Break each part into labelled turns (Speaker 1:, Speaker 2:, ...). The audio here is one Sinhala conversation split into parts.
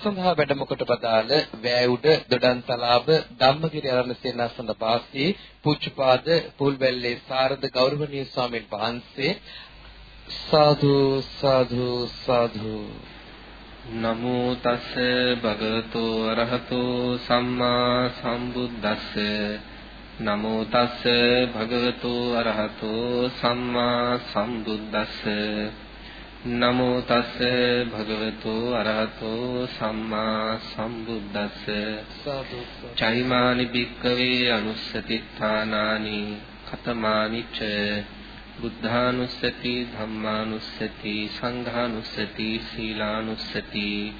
Speaker 1: ඒ සඳහා වැඩම කොට පදාළ වෑඋඩ දොඩන්තලාව ධම්මගිරි ආරණ්‍ය සේනාසන වාසී පූජ්‍යපාද පුල්වැල්ලේ සාරද ගෞරවනීය ස්වාමීන් වහන්සේ. සාදු සාදු සාදු.
Speaker 2: නමෝ තස් භගවතු අරහතෝ සම්මා සම්බුද්දස්ස. නමෝ තස් භගවතු අරහතෝ සම්මා සම්බුද්දස්ස. නමෝ තස් භගවතු අරහතෝ සම්මා සම්බුද්දස්ස. චෛමානි භික්කවේ අනුස්සතිත්ථානානි කතමානි ච. බුද්ධානුස්සති ධම්මානුස්සති සංඝානුස්සති සීලානුස්සති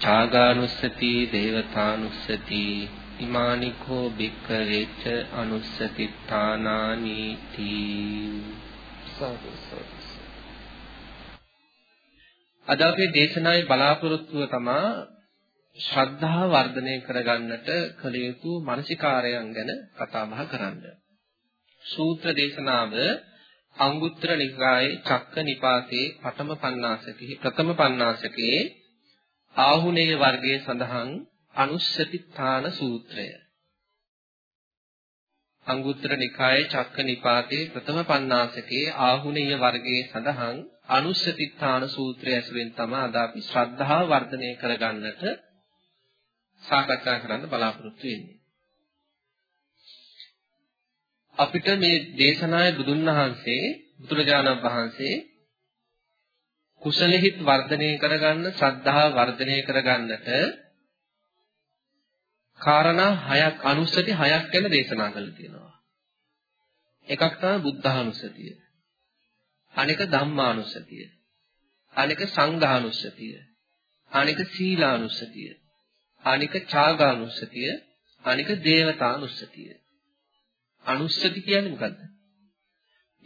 Speaker 2: ඡාගානුස්සති දේවතානුස්සති ඉමානි කෝ භික්කවේච අනුස්සතිත්ථානානි තී. සාදු සාදු. අද අපේ දේශනාවේ බලාපොරොත්තුව තමා ශ්‍රද්ධාව වර්ධනය කරගන්නට කළ යුතු මානසිකාරයන් ගැන කතා බහ කරන්න. සූත්‍ර දේශනාව අංගුත්තර නිකායේ චක්ක නිපාතේ පඨම පඤ්ඤාසකේ ප්‍රථම පඤ්ඤාසකේ ආහුණේය වර්ගයේ සඳහන් අනුස්සතිත්තාන සූත්‍රය. අංගුත්තර නිකායේ චක්ක නිපාතේ ප්‍රථම පඤ්ඤාසකේ ආහුණේය වර්ගයේ සඳහන් අනුස්සතිත්ථාන සූත්‍රය ඇසුරෙන් තමයි අද අපි ශ්‍රද්ධාව වර්ධනය කරගන්නට සාකච්ඡා කරන්න බලාපොරොත්තු වෙන්නේ. අපිට මේ දේශනාවේ බුදුන් වහන්සේ බුදුරජාණන් වහන්සේ කුසලෙහිත් වර්ධනය කරගන්න ශ්‍රද්ධාව වර්ධනය කරගන්නට කාරණා හයක් අනුස්සති හයක් ගැන දේශනා කළා තියෙනවා. එකක් තමයි බුද්ධානුස්සතිය. අනික ධම්මානුස්සතිය. අනික සංඝානුස්සතිය. අනික සීලානුස්සතිය. අනික ඡාගානුස්සතිය. අනික දේවතානුස්සතිය. අනුස්සති කියන්නේ මොකද්ද?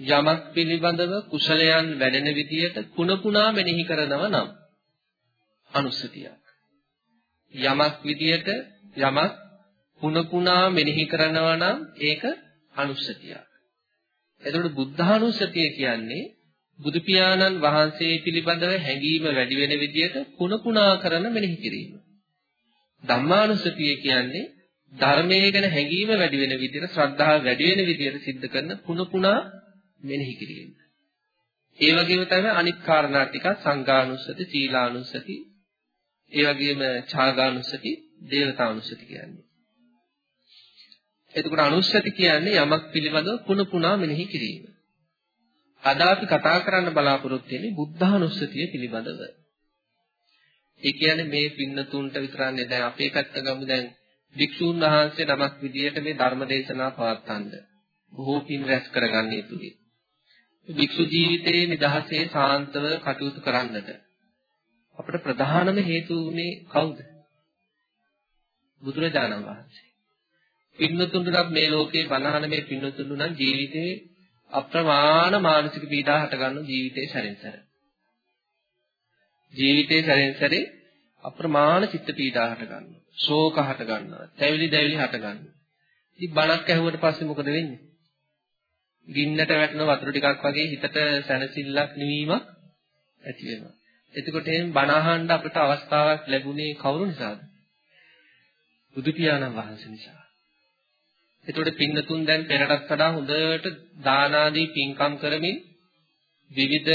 Speaker 2: යමක් පිළිබඳව කුසලයන් වැඩෙන විදියට පුන පුනා මෙනෙහි කරනව නම් අනුස්සතියක්. යමක් විදියට යමක් පුන පුනා මෙනෙහි කරනවා නම් ඒක අනුස්සතියක්. එතකොට බුද්ධානුස්සතිය කියන්නේ බුදු පියාණන් වහන්සේ පිළිබඳව හැඟීම වැඩි වෙන විදිහට පුන පුනා කරන මෙනෙහි කිරීම. ධම්මානුස්සතිය කියන්නේ ධර්මයේ ගැන හැඟීම වැඩි වෙන විදිහට ශ්‍රද්ධාව වැඩි වෙන විදිහට සිද්ධ කරන පුන පුනා මෙනෙහි කිරීම. ඒ වගේම තමයි අනිත් කාරණා ටික සංඝානුස්සති, සීලානුස්සති, ඒ වගේම ඡාගානුස්සති, දේවතානුස්සති කියන්නේ. එතකොට අනුස්සති කියන්නේ යමක් පිළිබඳව පුන පුනා මෙනෙහි කිරීම. අද අපි කතා කරන්න බලාපොරොත්තු වෙන්නේ බුද්ධානුස්සතිය පිළිබඳව. ඒ කියන්නේ මේ පින්නතුන්ට විතරන්නේ දැන් අපේ පැත්ත ගමු දැන් වික්ෂුන් වහන්සේ නමක් විදියට මේ ධර්ම දේශනා පවත්වන්න. බොහෝ පින් රැස් කරගන්න යුතුයි. වික්ෂු ජීවිතයේ නිදහසේ සාන්තව කටයුතු කරන්නට අපට ප්‍රධානම හේතු උනේ කවුද? බුදුරජාණන් වහන්සේ. පින්නතුන්ට මේ ලෝකේ බණහන මේ පින්නතුන් නම් ජීවිතේ අප්‍රමාණ මානසික පීඩා හට ගන්න ජීවිතේ සැරෙන් සැර. ජීවිතේ සැරෙන් සැරේ අප්‍රමාණ චිත්ත පීඩා හට ගන්නවා. ශෝක හට ගන්නවා. තැවිලි දැවිලි හට ගන්නවා. ඉතින් බණක් ඇහුවට පස්සේ මොකද වෙන්නේ? ගින්නට වැටෙන වතුර ටිකක් වගේ හිතට සැනසෙල්ලක් නිවීමක් ඇති වෙනවා. එතකොට එහෙනම් බණ අහන්න අපිට අවස්ථාවක් ලැබුණේ කවුරු නිසාද? බුදු පියාණන් වහන්සේ නිසා. එතකොට පින්නතුන් දැන් පෙරටත් වඩා හොඳට දාන ආදී පින්කම් කරමින් විවිධ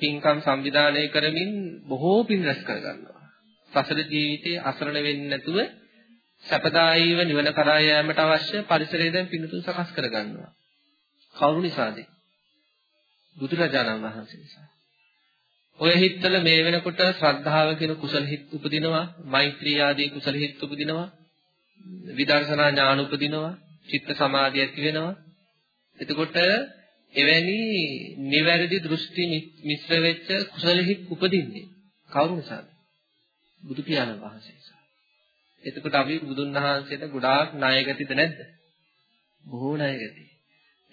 Speaker 2: පින්කම් සංවිධානය කරමින් බොහෝ පින් රැස් කරගන්නවා. සසර ජීවිතේ අසරණ වෙන්නේ නැතුව සපදායීව නිවන කරා යාමට අවශ්‍ය පරිසරය දැන් පින්නතුන් සකස් කරගන්නවා. කවුරු නිසාද? බුදුරජාණන් වහන්සේ නිසා. ඔය හිත්වල මේ වෙනකොට ශ්‍රද්ධාව කියන කුසල හිත් උපදිනවා, මෛත්‍රී ආදී කුසල හිත් උපදිනවා, විදර්ශනා ඥාන උපදිනවා, චිත්ත සමාධිය ඇති වෙනවා. එතකොට එවැනි නිවැරදි දෘෂ්ටි මිශ්‍ර වෙච්ච කුසල හිත් උපදින්නේ කවුරු නිසාද? බුදු පියාණන් වහන්සේ නිසා. එතකොට අපි බුදුන් වහන්සේට ගොඩාක් ණයගතිද නැද්ද? බොහෝ ණයගති.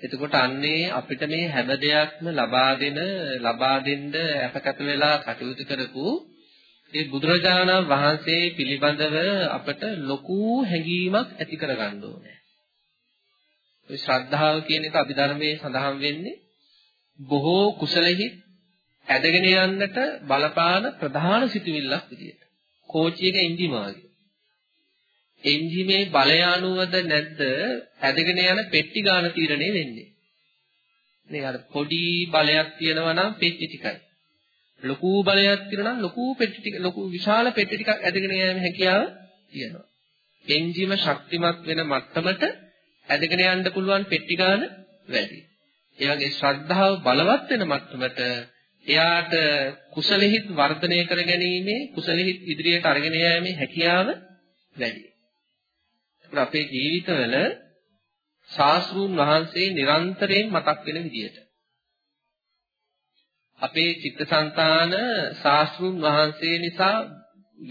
Speaker 2: එතකොට අන්නේ අපිට මේ හැම දෙයක්ම ලබා දෙන ලබා දෙන්න අපකත වෙලා කටයුතු කරපු ඒ බුදුරජාණන් වහන්සේ පිළිබඳව අපට ලොකු හැඟීමක් ඇති කරගන්න ඕනේ. ඔය ශ්‍රද්ධාව කියන එක අභිධර්මයේ සඳහන් වෙන්නේ බොහෝ කුසලෙහි ඇදගෙන යන්නට බලපාන ප්‍රධාන සිතුවිල්ලක් විදියට. කෝච්චියක එන්ජිම වගේ. එන්ජිමේ බලය අනුවද නැද්ද ඇදගෙන යන පෙට්ටි ගාන තීරණය වෙන්නේ. නේ අර පොඩි බලයක් තියෙනවා නම් පෙට්ටි ටිකයි. ලොකු බලයක් තියෙනවා නම් ලොකු පෙට්ටි ටික ලොකු විශාල පෙට්ටි ටිකක් ඇදගෙන යෑම හැකියාව තියෙනවා. එන්ජිම ශක්තිමත් වෙන මට්ටමට ඇදගෙන යන්න පුළුවන් පෙට්ටි ගාන වැඩි. ඒ වගේ ශ්‍රද්ධාව බලවත් වෙන මට්ටමට එයාට කුසලෙහිත් වර්ධනය කර ගැනීමේ කුසලෙහිත් ඉදිරියට අරගෙන යාමේ හැකියාව වැඩි. අපේ ජීවිතවල ශාස්ත්‍රූන් වහන්සේ නිරන්තරයෙන් මතක් වෙන විදියට අපේ චිත්තසංතාන ශාස්ත්‍රූන් වහන්සේ නිසා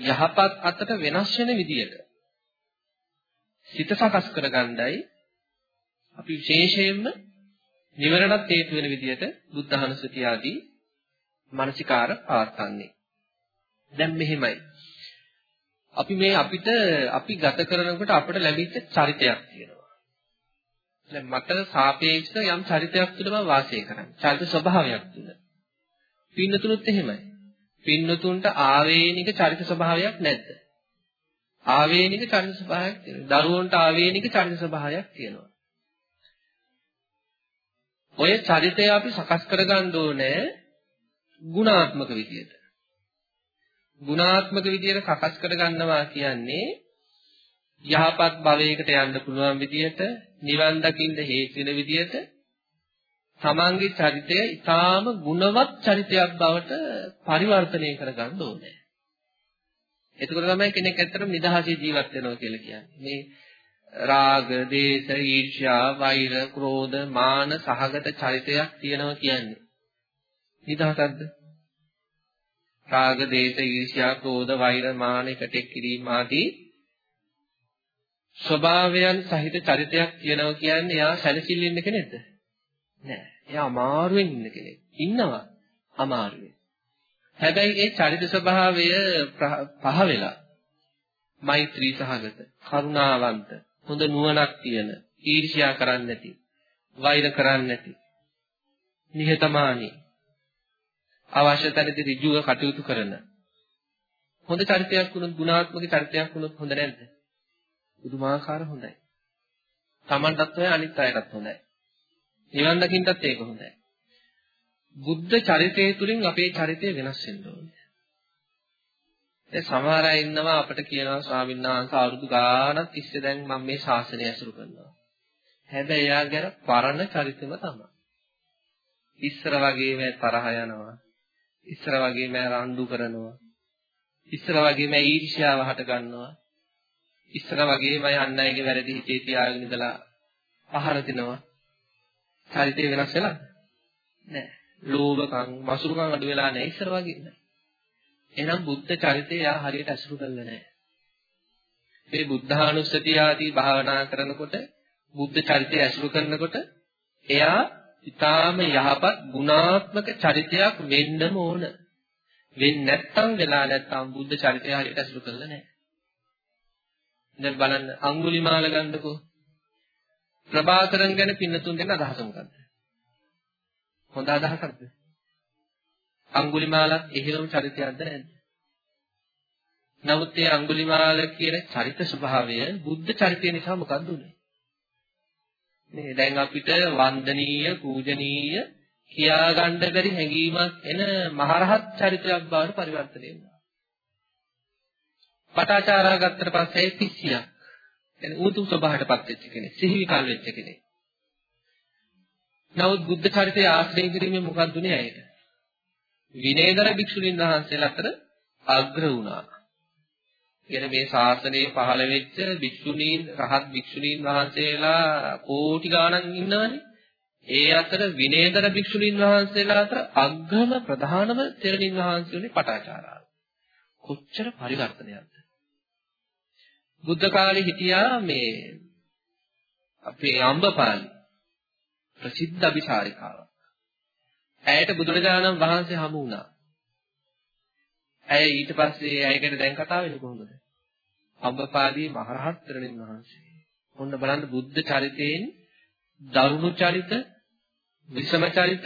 Speaker 2: යහපත් අතට වෙනස් වෙන විදියට සිත සකස් කරගන්නයි අපි විශේෂයෙන්ම නිවරණත් හේතු වෙන විදියට බුද්ධහනුසතිය ආදී මානසිකාර පවත්න්නේ. දැන් මෙහෙමයි. අපි මේ අපිට අපි ගත කරනකොට අපිට ලැබිච්ච චරිතයක් තියෙනවා. දැන් මට සාපේක්ෂ යම් චරිතයක් තුළ මම වාසය කරන්නේ. චරිත ස්වභාවයක් තුළ. පින්නතුනුත් එහෙමයි. පින්නතුන්ට ආවේනික චරිත ස්වභාවයක් නැද්ද? ආවේනික චරිත ස්වභාවයක් තියෙනවා. දරුවන්ට ආවේනික චරිත ස්වභාවයක් තියෙනවා. ඔය චරිතය අපි සකස් කරගන්න ඕනේ ගුණාත්මක විදියට. ගුණාත්මක විදියට සකස් කරගන්නවා කියන්නේ යහපත් භවයකට යන්න පුළුවන් විදියට, නිවන් දකින්න හේතු වෙන විදියට තමන්ගේ චරිතය ඊටාම ගුණවත් චරිතයක් බවට පරිවර්තනය කරගන්න ඕනේ. එතකොට තමයි කෙනෙක් ඇත්තටම නිදහසේ ජීවත් වෙනවා කියලා කියන්නේ. මේ රාග, දේශ, ඊර්ෂ්‍යා, වෛර, ක්‍රෝධ, මාන සහගත චරිතයක් තියෙනවා කියන්නේ. නිදහසක්ද? රාග, දේශ, ඊර්ෂ්‍යා, ක්‍රෝධ, වෛර, මාන එකට කිරීම ආදී ස්වභාවයන් සහිත චරිතයක් තියෙනවා කියන්නේ එයා සැලසිල්ල ඉන්න කෙනෙක්ද? නෑ. එයා අමාරුවෙන් ඉන්න කෙනෙක්. ඉන්නවා අමාරුවෙන්. හැබැයි ඒ චරිත ස්වභාවය පහ වෙලා මෛත්‍රී සහගත, කරුණාවන්ත, හොඳ නුවණක් තියෙන, ඊර්ෂ්‍යා කරන්නේ නැති, වෛර කරන්නේ නැති, නිහතමානී, අවශ්‍ය තැනදී ඍජුව කටයුතු කරන හොඳ චරිතයක් වුණොත් ගුණාත්මක චරිතයක් වුණොත් හොඳ නැද්ද? පුදුමාකාර හොඳයි. Tamanටත් හොය අනිත් අයටත් හොඳයි. නිවන් දකින්නත් ඒක හොඳයි. බුද්ධ චරිතය තුලින් අපේ චරිතය වෙනස් වෙන්න ඕනේ. දැන් සමහර අය ඉන්නවා අපිට කියනවා ස්වාමීන් වහන්සේ අවුරුදු ගාණක් තිස්සේ දැන් මම මේ ශාසනය ඇසුරු කරනවා. හැබැයි එයා ගැන පරණ චරිතෙම තමයි. ඉස්සර වගේම තරහ යනවා. ඉස්සර වගේම රණ්ඩු කරනවා. ඉස්සර වගේම ඊර්ෂ්‍යාව හට ගන්නවා. ඉස්සර වගේම අන් අයගේ වැරදි හිතේ තියාගෙන ඉඳලා පහර දෙනවා. චරිතය වෙනස් වෙලා නෑ. ලෝභකම්, මසුරුකම් අඩු වෙලා නෑ ඉස්සර වගේ නෑ. එහෙනම් බුද්ධ චරිතය යා හරියට අසුරු කරලා නෑ. මේ බුද්ධානුස්සතිය ආදී භාවනා කරනකොට බුද්ධ චරිතය අසුරු කරනකොට එයා ඊටාම යහපත් ගුණාත්මක චරිතයක් වෙන්නම ඕන. වෙන්නේ නැත්තම් වෙලා නැත්තම් බුද්ධ චරිතය හරියට අසුරු කරලා නෑ. දැන් බලන්න අඟුලිමාල ගන්නකෝ. ප්‍රභාකරන් ගැන පින්නතුන් දෙන්න අදහස මොකද්ද? හොඳ අදහසක්ද? අඟුලිමාලත් එහෙම චරිතයක්ද නැද්ද? නමුත් ඒ අඟුලිමාල කියන චරිත ස්වභාවය බුද්ධ චරිතය නිසා මොකක්ද උනේ? මේ දැන් අපිට වන්දනීය පූජනීය කියා ගන්න බැරි හැඟීමක් එන මහරහත් චරිතයක් බවට පරිවර්තනය වෙනවා. පටාචාරා ගත්තට පස්සේ පිස්සියක්. එන ඌතුම් ස්වභාවයටපත් වෙච්ච කෙනෙක්, සිහිවිකල් වෙච්ච කෙනෙක්. නමුත් බුද්ධ චරිතය ආශ්‍රය කිරීමෙන් මොකක්ද උනේ ඇයට? විනයදර භික්ෂුණීන් වහන්සේලා අතර අග්‍ර වුණා. කියන මේ ශාසනයේ පහළ වෙච්ච භික්ෂුණීන් රහත් භික්ෂුණීන් වහන්සේලා කෝටි ගණන් ඉන්නවනේ. ඒ අතර විනයදර භික්ෂුණීන් වහන්සේලා අතර අග්‍රම ප්‍රධානම තෙරණින් වහන්සේනේ පටාචාරා. කොච්චර පරිවර්තනයක්ද? බුද්ධ කාලේ හිටියා මේ අපේ අම්බපාලි ප්‍රසිද්ධ අபிසාරිකාවක්. ඇයට බුදුරජාණන් වහන්සේ හමු වුණා. ඇය ඊට පස්සේ ඇය ගැන දැන් කතා වෙන්නේ කොහොමද? අම්බපාදී මහරහත් තරණින් වහන්සේ. ඔන්න බලන්න බුද්ධ චරිතයෙන් දරුණු චරිත, විෂම චරිත,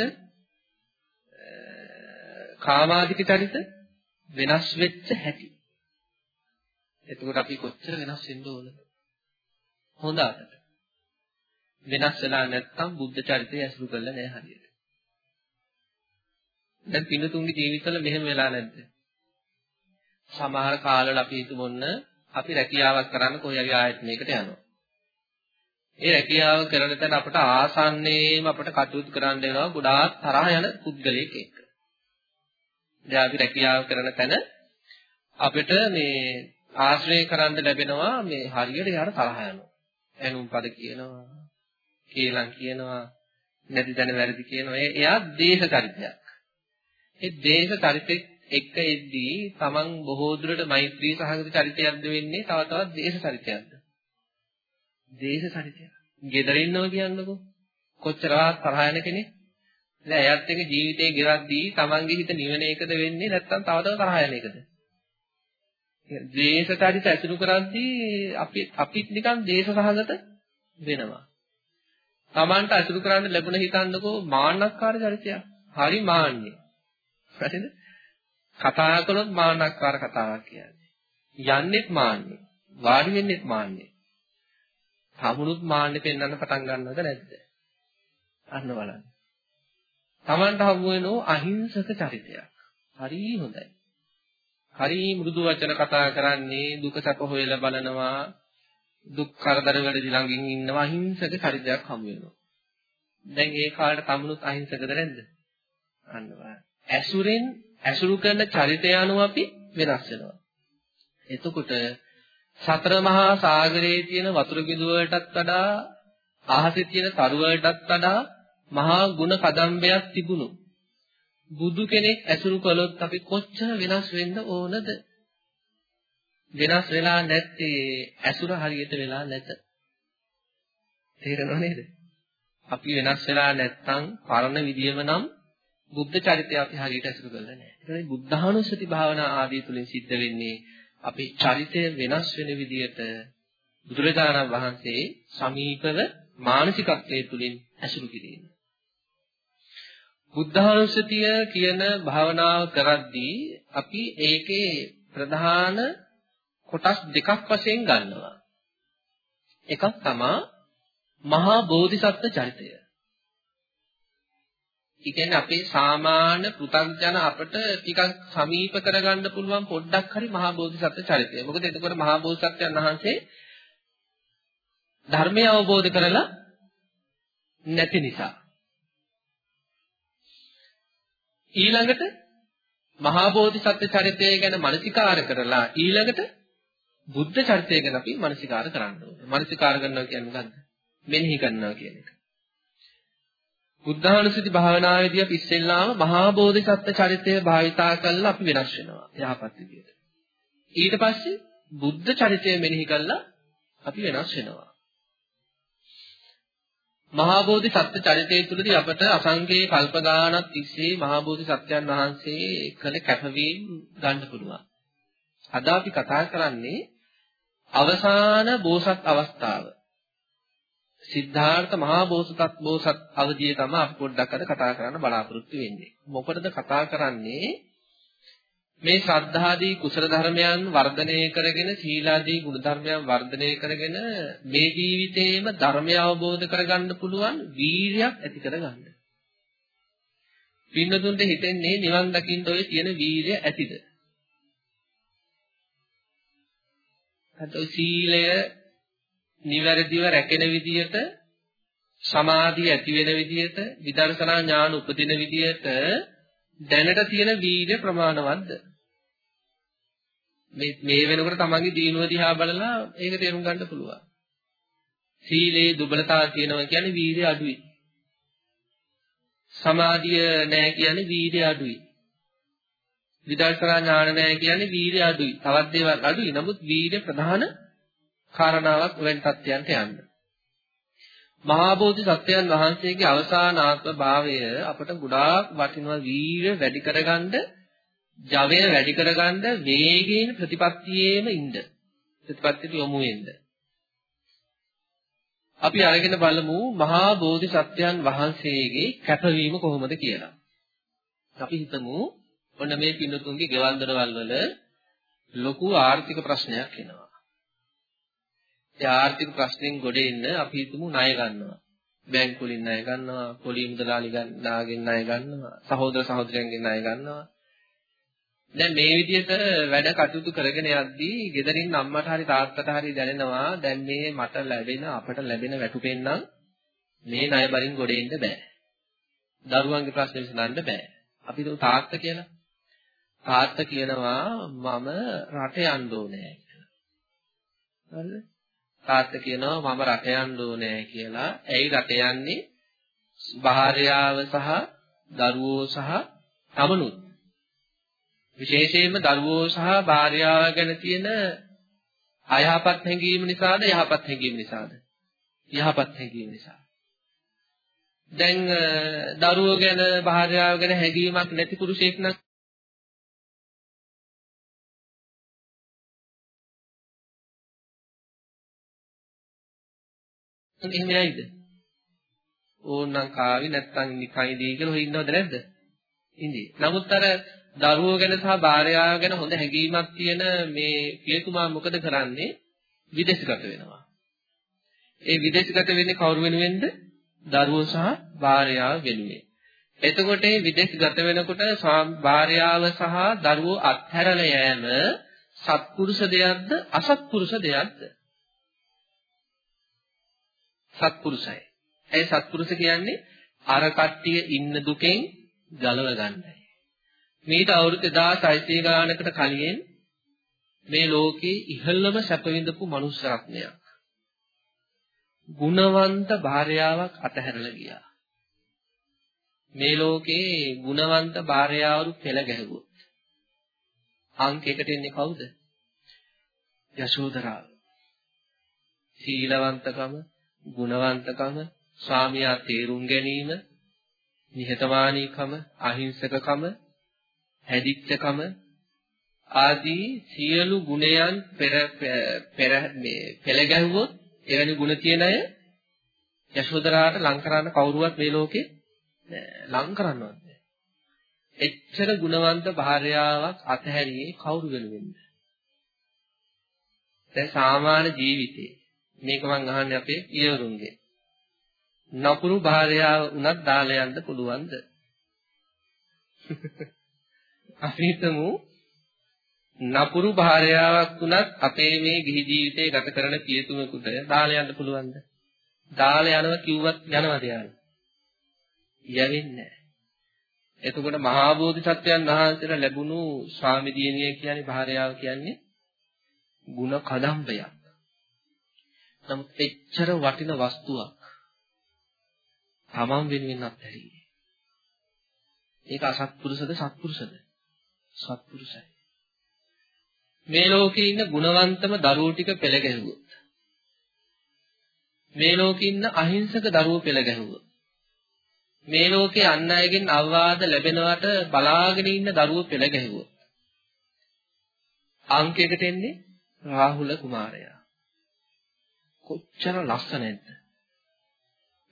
Speaker 2: කාමාදික චරිත වෙනස් වෙච්ච හැටි. එතකොට අපි කොච්චර වෙනස් වෙන්න ඕනද? හොඳ අතට. වෙනස් වෙලා නැත්නම් බුද්ධ චරිතය ඇසුරු කරලා නැහැ හරියට. දැන් පින්තුන්ගේ ජීවිතවල මෙහෙම වෙලා නැද්ද? සමහර කාලවල අපි හිතමුන්න අපි රැකියාවක් කරන්න කොහේ හරි ආයතනයකට යනවා. ඒ රැකියාව කරන තැන අපට ආසන්නයේම අපට කටයුතු කරන්න වෙනවා ගොඩාක් තරහ යන පුද්ගලයෙක් එක්ක. දැන් අපි රැකියාව කරන තැන අපිට මේ ආශ්‍රය කරන්න ලැබෙනවා මේ හරියට යාර තරහ යනවා. එනුම් පද කියනවා, කේලම් කියනවා, නැති තැන වැරදි කියනවා. එයා දේශ චරිතයක්. ඒ දේශ චරිතෙත් එක්ක එද්දී තමන් බොහෝ දුරට මෛත්‍රී සහගත චරිතයක්ද වෙන්නේ තව තවත් දේශ චරිතයක්ද? දේශ චරිතයක්. ගෙදර ඉන්නවා කියන්නකෝ. කොච්චරවත් තරහ යන කෙනෙක්. දැන් එයත් එක්ක ජීවිතේ ගෙවද්දී තමන්ගේ හිත නිවන එකද වෙන්නේ නැත්නම් තව තව තරහ යන එකද? දේශ චරිත ඇසුරු කරද්දී අපි අපිත් නිකන් දේශ සහගත වෙනවා. තමන්ට අසුරු කරන්න ලැබුණ හිතන්නකෝ මාන්නක්කාර චරිතයක්. හරි මාන්නේ. හරිද? කතා කළොත් මාන්නක්කාර කතාවක් කියන්නේ. යන්නෙත් මාන්නේ. වාඩි වෙන්නෙත් මාන්නේ. තමුණුත් මාන්නේ පෙන්වන්න පටන් ගන්නවද නැද්ද? අන්න බලන්න. තමන්ට හමු වෙනෝ අහිංසක චරිතයක්. හරි හොඳයි. හරි මෘදු වචන කතා කරන්නේ දුක සැප හොයලා බලනවා දුක් කරදර වලදී ළඟින් ඉන්නවා අහිංසක චරිතයක් හමු වෙනවා. දැන් ඒ කාලේට තමුණුත් අහිංසකද නැද්ද? අන්න බලන්න. ඇසුරෙන් ඇසුරු කරන චරිතය අනුව අපි වෙනස් වෙනවා. එතකොට සතර මහා සාගරයේ තියෙන වතුර බිඳුව වලටත් වඩා අහසේ තියෙන තරු වලටත් වඩා මහා ගුණ කදම්බයක් තිබුණු බුදු කෙනෙක් ඇසුරු කළොත් අපි කොච්චර වෙනස් වෙන්න ඕනද? වෙනස් වෙලා නැත්තේ ඇසුර හරියට වෙලා නැත. තේරෙනව නේද? අපි වෙනස් වෙලා නැත්නම් පරණ විදියම නම් බුද්ධ චරිතය අපි හරියට ඇසුරු කරලා නැහැ. ඒ කියන්නේ බුද්ධානුස්සති භාවනා ආදී තුලින් සිද්ධ වෙන්නේ අපේ චරිතය වෙනස් වෙන විදියට බුදුරජාණන් වහන්සේ සමීපව මානසිකත්වයේ තුලින් ඇසුරු කිරීම. බුද්ධානුස්සතිය කියන භාවනාව කරද්දී අපි ඒකේ ප්‍රධාන කොටස් දෙකක් වශයෙන් ගන්නවා. එකක් තමයි මහා බෝධිසත්ව චරිතය. ඒ කියන්නේ අපේ සාමාන්‍ය පෘථග්ජන අපට ටිකක් සමීප කරගන්න පුළුවන් පොඩ්ඩක් හරි මහා බෝධිසත්ව චරිතය. මොකද එතකොට මහා බෝධිසත්වයන් වහන්සේ ධර්මය අවබෝධ කරලා නැති නිසා. ඊළඟට මහා බෝධිසත්ව චරිතය ගැන මනසිකාර කරලා ඊළඟට බුද්ධ චරිතය ගැන අපි මනසිකාර කරන්න ඕනේ. මනසිකාර කරනවා කියන්නේ මොකද්ද? මෙනෙහි කරනවා කියන එක. බුද්ධානුස්සති භාවනාවේදී අපි ඉස්සෙල්ලාම මහා බෝධිසත්ව චරිතය භාවිතා කරලා අපි වෙනස් වෙනවා යහපත් විදියට. ඊට පස්සේ බුද්ධ චරිතය මෙනෙහි කරලා අපි වෙනස් වෙනවා. මහා බෝධිසත්ව චරිතය තුළදී අපට අසංකේ කල්ප ගානක් තිස්සේ මහා බෝධිසත්වයන් වහන්සේ කළ කැපවීම ගන්න පුළුවන්. අද අපි කතා කරන්නේ අවසාන බෝසත් අවස්ථාව. සිද්ධාර්ථ මහා බෝසතත් බෝසත් අවධිය තමයි අපි පොඩ්ඩක් අද කතා කරන්න බලාපොරොත්තු වෙන්නේ. මොකටද කතා කරන්නේ? මේ ශ්‍රද්ධාදී කුසල ධර්මයන් වර්ධනය කරගෙන සීලාදී ගුණ ධර්මයන් වර්ධනය කරගෙන මේ ජීවිතේම ධර්මය අවබෝධ කරගන්න පුළුවන් වීරියක් ඇති කරගන්න. පින්නතුන්ට හිතෙන්නේ නිවන් දකින්න ඔය තියෙන වීරිය ඇතිද? අද සීලය නිවැරදිව රැකෙන විදියට සමාධිය ඇති වෙන විදියට විදර්ශනා ඥාන උපදින විදියට දැනට තියෙන වීර්ය ප්‍රමාණවත්ද? මේ මේ වෙනකොට තමන්ගේ දීනුව දිහා බලලා ඒක තේරුම් ගන්න පුළුවන්. සීලේ දුබලතාව තියෙනවා කියන්නේ වීර්ය අඩුයි. සමාධිය නැහැ කියන්නේ වීර්ය අඩුයි. විදර්ශනා ඥාන නැහැ කියන්නේ වීර්ය අඩුයි. තවත් දේවල් අඩුයි. නමුත් වීර්ය ප්‍රධාන කාරණාවක් වෙන තත්ත්වයන්ට යන්න. මහා බෝධිසත්වයන් වහන්සේගේ අවසාන ආත්ම භාවය අපට ගොඩාක් වටිනවා වීර්ය වැඩි කරගන්න, ජවය වැඩි කරගන්න වේගයෙන් ප්‍රතිපත්තියේම ඉන්න. ප්‍රතිපත්තියට යොමු වෙන්න. අපි අරගෙන බලමු මහා බෝධිසත්වයන් වහන්සේගේ කැපවීම කොහොමද කියලා. අපි හිතමු ඔන්න මේ පින්නතුන්ගේ ගෙවල් දොරවල් වල ලොකු ආර්ථික ප්‍රශ්නයක් එනවා. ඒ ආර්ථික ප්‍රශ්නෙන් ගොඩ එන්න අපි හිතමු ණය ගන්නවා. බැංකු වලින් ණය ගන්නවා, පොලී මුදලාලි ගන්නාගෙන් ණය ගන්නවා, සහෝදර සහෝදරයන්ගෙන් ණය ගන්නවා. දැන් මේ විදිහට වැඩ කටයුතු කරගෙන යද්දී ගෙදරින් අම්මට හරි තාත්තට හරි දැනෙනවා දැන් මේ මට ලැබෙන අපට ලැබෙන වැටුපෙන් නම් මේ ණය බරින් ගොඩ එන්න බෑ. දරුවන්ගේ ප්‍රශ්න විසඳන්න බෑ. අපි හිතමු තාත්තා කියලා. තාත්තා කියනවා මම රට යන්න ඕනේ කියලා. හරිද? තාත්තා කියනවා මම රට යන්න ඕනේ කියලා. ඇයි රට යන්නේ? භාර්යාව සහ දරුවෝ සහ තමනුත්. විශේෂයෙන්ම දරුවෝ සහ භාර්යාව ගැන තියෙන අයහපත් හැඟීම නිසාද යහපත් හැඟීම නිසාද? යහපත් හැඟීම නිසා. දැන් දරුවෝ ගැන භාර්යාව ගැන හැඟීමක් නැති පුරුෂයෙක් නම් එහෙම යයිද? ඕන්නම් කාවි නැත්තම් නිකයිදී කියලා හොය ඉන්නවද නැද්ද? ඉඳී. නමුත් අර දරුවෝ ගැන සහ භාර්යාව ගැන හොඳ හැඟීමක් තියෙන මේ පියතුමා මොකද කරන්නේ? විදේශගත වෙනවා. ඒ විදේශගත වෙන්නේ කවුරු වෙනුවෙන්ද? දරුවෝ සහ භාර්යාව වෙනුවෙන්. එතකොට මේ විදේශගත වෙනකොට භාර්යාව සහ දරුවෝ අත්හැරලා යෑම සත්පුරුෂ දෙයක්ද අසත්පුරුෂ දෙයක්ද? සත්පුරුෂයි. ඒ සත්පුරුෂ කියන්නේ අර කට්ටිය ඉන්න දුකෙන් ගලව ගන්නයි. මේට අවුරුදු 1600 ගානකට කලින් මේ ලෝකේ ඉහළම සැප විඳපු මනුස්ස රත්නයක්. ගුණවන්ත භාර්යාවක් අතහැරලා ගියා. මේ ලෝකේ ගුණවන්ත භාර්යාවරු පෙළ ගැහුවොත් අංක එකට එන්නේ කවුද? යශෝදරාව. සීලවන්තකම, ගුණවන්තකම, ස්වාමියා තේරුම් ගැනීම, නිහතමානීකම, අහිංසකකම, හැදිච්චකම ආදී සියලු ගුණයන් පෙර පෙර මේ පෙළ ගැහුවොත් එවැනි ගුණ තියෙන අය යශෝදරාට ලං කරන්න කවුරුවත් මේ ලෝකේ ලං කරන්නවත් නෑ. එච්චර ගුණවන්ත භාර්යාවක් අතහැරියේ කවුරු වෙනුවෙන්ද? දැන් සාමාන්‍ය ජීවිතේ මේක මං අහන්නේ අපේ පියවරුන්ගේ. නපුරු භාර්යාව උනත් දාලා යන්න පුළුවන්ද? අපි හිතමු නපුරු භාර්යාවක් වුණත් අපේ මේ ගිහි ජීවිතේ ගත කරන පියතුමෙකුට දාලා යන්න පුළුවන්ද? දාලා යනවා කිව්වත් යනවද යාළුවා? යවෙන්නේ නැහැ. එතකොට මහා බෝධිසත්වයන් වහන්සේලා ලැබුණු ස්වාමි දියණිය කියන්නේ භාර්යාව කියන්නේ ಗುಣ කදම්බයක්. නමුත් එච්චර වටින වස්තුවක් තමන් වෙනුවෙන් අත්හැරියේ. ඒක අසත්පුරුෂද සත්පුරුෂද? සත්පුරුෂයි. මේ ලෝකේ ඉන්න ගුණවන්තම දරුවෝ ටික පෙළ ගැහුවොත් මේ ලෝකේ ඉන්න අහිංසක දරුවෝ පෙළ ගැහුවොත් මේ ලෝකේ අන් අයගෙන් අවවාද ලැබෙනවට බලාගෙන ඉන්න දරුවෝ පෙළ ගැහුවොත් අංකයකට එන්නේ රාහුල කුමාරයා කොච්චර ලස්සනද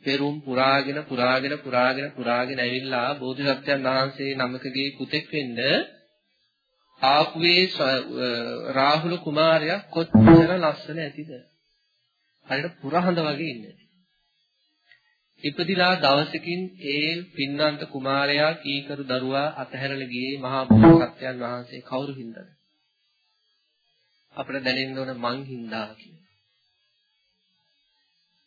Speaker 2: පෙරුම් පුරාගෙන පුරාගෙන පුරාගෙන පුරාගෙන ඇවිල්ලා බෝධිසත්වයන් වහන්සේ නමකගේ පුතෙක් වෙන්න ආපුවේ රාහුල කුමාරයා කොච්චර ලස්සන ඇතිද? හරියට පුරහඳ වගේ ඉන්නේ. ඉපදිලා දවසකින් ඒ පින්නන්ත කුමාරයා කීකරු දරුවා අතහැරලා ගියේ මහා බෝසත්යන් වහන්සේ කවුරු හින්දාද? අපිට දැනෙන්න ඕන මං හින්දා කියලා.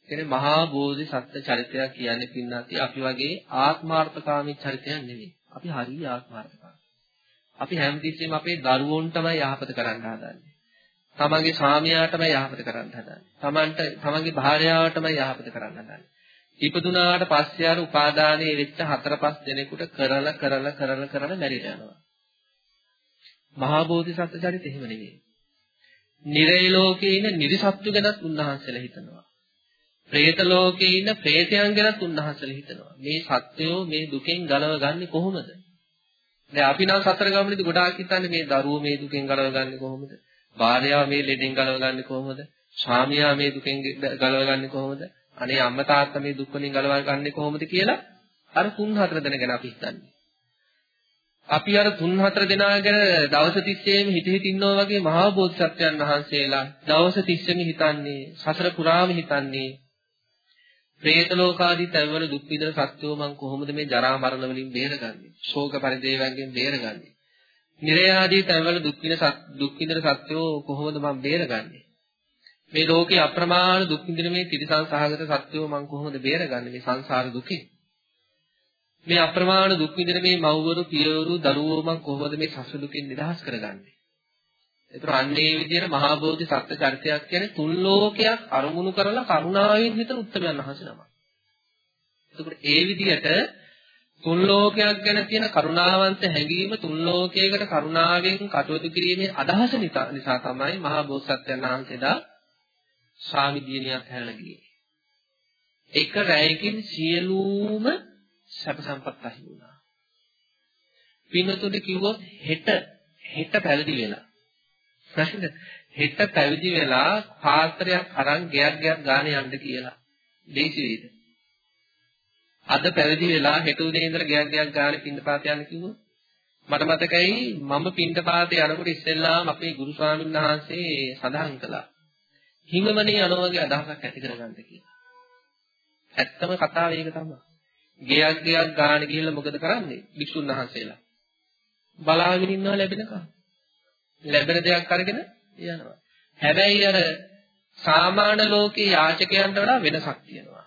Speaker 2: කියන්නේ මහා බෝධිසත්ව චරිතයක් කියන්නේ පින්නන්ති අපි වගේ ආත්මාර්ථකාමී චරිතයක් නෙවෙයි. අපි හරිය ආත්මාර්ථකාමී. අපි හැමතිස්සෙම අපේ දරුවොන්ටමයි යහපත කරන්න හදන්නේ. තමන්ගේ ස්වාමියාටමයි යහපත කරන්න හදන්නේ. තමන්ට තමන්ගේ භාර්යාවටමයි යහපත කරන්න හදන්නේ. ඉපදුනාට පස්සේ ආර උපාදානයේ වෙච්ච හතර පහ දෙනෙකුට කරලා කරලා කරලා කරලා මැරිලා යනවා. මහා බෝධිසත්ව චරිත එහෙම නෙවෙයි. නිරේ ලෝකේ ඉන්න නිරිසත්තු ගැනත් උන්වහන්සේලා හිතනවා. പ്രേත ලෝකේ ඉන්න പ്രേතයන් ගැනත් උන්වහන්සේලා හිතනවා. මේ සත්වයෝ මේ දුකෙන් ගලව ගන්නේ කොහොමද? දැන් අපි නම් සතර ගමනේදී ගොඩාක් හිතන්නේ මේ දරුවෝ මේ දුකෙන් ගලව ගන්නේ කොහොමද? භාර්යාව මේ ලෙඩෙන් ගලව ගන්නේ කොහොමද? ස්වාමියා මේ දුකෙන් ගලව ගන්නේ කොහොමද? අනේ අම්මා තාත්තා මේ දුක් වලින් ගලව ගන්නේ කොහොමද කියලා අර තුන් හතර දෙනා ගැන අපි හිතන්නේ. අපි අර තුන් හතර දෙනා ගැන දවස් 30ෙම හිත හිත ඉන්නවා වගේ මහා බෝධිසත්වයන් වහන්සේලා දවස් 30ෙම හිතන්නේ සසර පුරාම හිතන්නේ പ്രേත ලෝකාදී තැන්වල දුක් විඳින සත්වෝ මං කොහොමද මේ ජරා මරණ වලින් බේරගන්නේ? ශෝක පරිදේවයන්ගෙන් බේරගන්නේ? නිරය ආදී තැන්වල දුක් විඳින දුක් විඳින සත්වෝ කොහොමද මං බේරගන්නේ? මේ ලෝකේ අප්‍රමාණ දුක් විඳින මේ ත්‍රිසං සහගත සත්වෝ මං කොහොමද බේරගන්නේ මේ සංසාර දුකෙන්? මේ අප්‍රමාණ දුක් විඳින මේ මව්වරු පියවරු දරුවෝ මං කොහොමද මේ සසර දුකෙන් නිදහස් කරගන්නේ? ඒතර අන්නේ විදිහට මහා බෝධි සත්‍ය චරිතයක් කියන්නේ තුන් ලෝකයක් අරමුණු කරලා කරුණාවෙන් හිතන උත්තරයන් අහසේ නම. එතකොට ඒ විදිහට තුන් ලෝකයක් ගැන තියෙන කරුණාවන්ත හැඟීම තුන් ලෝකයකට කරුණාවෙන් කටයුතු කිරීමේ අදහස නිසා තමයි මහා බෝසත්යන් වහන්සේලා ස්වාමිදීනියක් හැරලා ගියේ. එක රැයකින් සියලුම සැප සම්පත් අහි වුණා. පින්නතුන්ට කිව්වොත් හෙට හෙට පැවිදි වෙලා ප්‍රශ්න හෙට පැවිදි වෙලා පාත්‍රයක් අරන් ගයක් ගයක් ගානේ යන්න කියලා. දේසි වේද? අද පැවිදි වෙලා හෙට උදේ ඉඳලා ගයක් ගයක් ගානේ පින්දපාත යන්න කිව්වොත් මට මතකයි මම පින්දපාතේ යනකොට ඉස්සෙල්ලාම අපේ ගුරු ස්වාමීන් වහන්සේ සඳහන් කළා. හිමමනේ යනවා වගේ අදහසක් ඇති කරගන්න කියලා. ඇත්තම කතාව ඒක තමයි. ගයක් ගයක් ගානේ ගිහිල්ලා මොකද කරන්නේ? භික්ෂුන් වහන්සේලා. බලාගෙන ඉන්නවා ලැබෙනකම්. ලැබෙන දෙයක් අරගෙන යනවා. හැබැයි අර සාමාන්‍ය ලෝකේ යාචකයන්ට වඩා වෙනසක් තියෙනවා.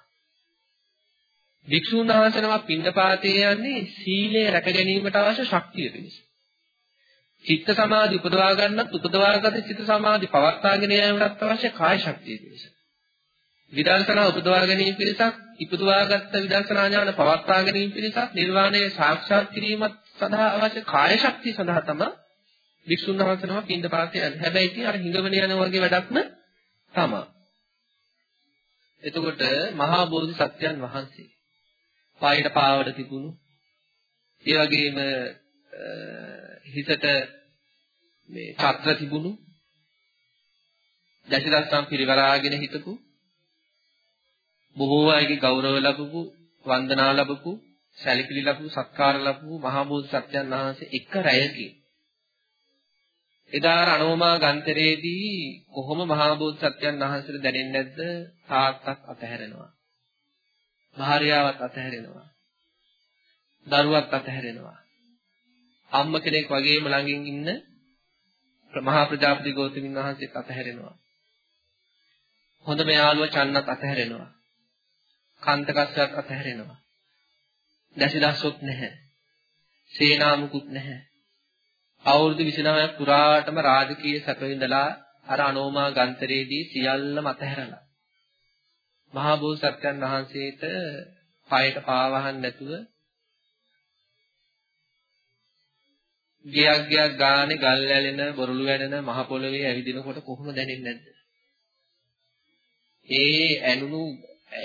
Speaker 2: වික්ෂුන් වහන්සේනම පින්ඩපාතේ යන්නේ සීලය රැක ගැනීමට අවශ්‍ය ශක්තිය පිණිස. චිත්ත සමාධි උපදවා ගන්නත් උපදවාගත චිත්ත සමාධි පවත්වාගෙන යාමටත් අවශ්‍ය කාය ශක්තිය පිණිස. විදර්ශනා උපදවා ගැනීම පිණිසක් ඉපදවාගත් විදර්ශනා ඥාන පවත්වා ගැනීම පිණිසක් නිර්වාණය සාක්ෂාත් කිරීමත් සඳහා අවශ්‍ය කාය ශක්තිය සඳහා තමයි වික්ෂුන් වහන්සේනම පින්ඳ පාතේ යන්නේ. හැබැයි ඉතින් අර හිඟවන යන වගේ වැඩක්ම තමයි. එතකොට මහා බෝධි සත්‍යයන් වහන්සේ පායට පාවඩ තිබුණු ඒ වගේම හිතට මේ ඡත්‍ර තිබුණු දශදස්සම් පිරිවරාගෙන හිටපු බොහෝ අයගේ ගෞරව ලැබපු වන්දනා ලැබපු සැලකිලි ලැබපු සත්කාර ලැබපු මහා බෝධි සත්‍යයන් වහන්සේ එක රැයකින් එදා රණෝමා ගන්තරේදී කොහොම මහා බෝධිසත්වයන් වහන්සේට දැනෙන්නේ නැද්ද? තාත්තක් අතහැරෙනවා. භාර්යාවත් අතහැරෙනවා. දරුවත් අතහැරෙනවා. අම්ම කෙනෙක් වගේම ළඟින් ඉන්න මහා ප්‍රජාපති ගෞතමින් වහන්සේත් අතහැරෙනවා. හොඳම යාළුවා චන්නත් අතහැරෙනවා. කාන්තකස්සත් අතහැරෙනවා. දැසිදස්සොත් නැහැ. සේනාමුකුත් නැහැ. අවුරුදු 29ක් පුරාටම රාජකීය සැප විඳලා අර අනෝමා ගන්තරේදී සියල්ලම අතහැරලා මහා බෝසත්යන් වහන්සේට පයට පාවහන් නැතුව ගියක් ගියක් ගානේ ගල් ඇලෙන බොරළු වැඩෙන මහ පොළවේ ඇවිදිනකොට කොහොම දැනෙන්නේ නැද්ද? ඒ ඇනුණු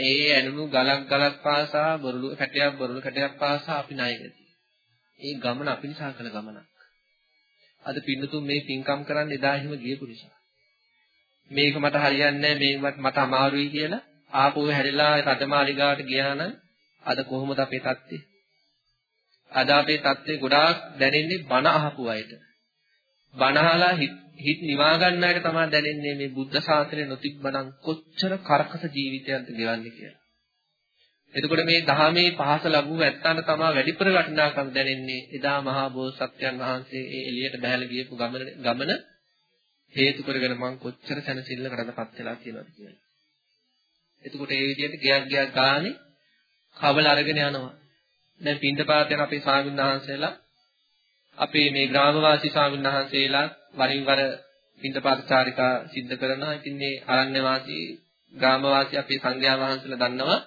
Speaker 2: ඒ ඇනුණු ගලක් ගලක් පාසා බොරළු කැටයක් බොරළු කැටයක් පාසා අපි ණයගතියි. ඒ ගමන අපි නිසා කළ ගමනක්. අද පින්නතුන් මේ පින්කම් කරන්න එදා එහෙම ගියපු නිසා. මේක මට හරියන්නේ නැහැ මට අමාරුයි කියලා ආපහු හැරිලා රජමාලිගාවට ගියා නම් අද කොහොමද අපේ තත්ත්වය? අද අපේ තත්ත්වය ගොඩාක් දැනෙන්නේ බණ අහපු අයට. බණ අහලා හිත නිවා ගන්න අයට තමයි දැනෙන්නේ මේ බුද්ධ ශාසනය නොතිබ්බනම් කොච්චර කරකස ජීවිතයක්ද ගෙවන්නේ කියලා. එතකොට මේ ධහමේ පහස ලැබුව ඇත්තන්ට තමයි වැඩිපුර වටිනාකම දැනෙන්නේ. එදා මහා බෝසත්යන් වහන්සේ ඒ එළියට බහැලා ගියපු ගමන ගමන හේතු කරගෙන මං කොච්චර සැනසෙල්ලකටදපත් වෙලා තියෙනවද කියලා. එතකොට ඒ විදිහට ගියක් ගියක් ගානේ කවල අරගෙන යනවා. දැන් පින්දපාත යන අපේ ස්වාමීන් වහන්සේලා අපේ මේ ග්‍රාමවාසී ස්වාමීන් වහන්සේලා වරින් වර පින්දපාත චාරිකා සිද්ධ කරනවා. ඉතින් මේ අරණ්‍ය වාසී ග්‍රාමවාසී අපේ සංඝයා වහන්සේලා දන්නවා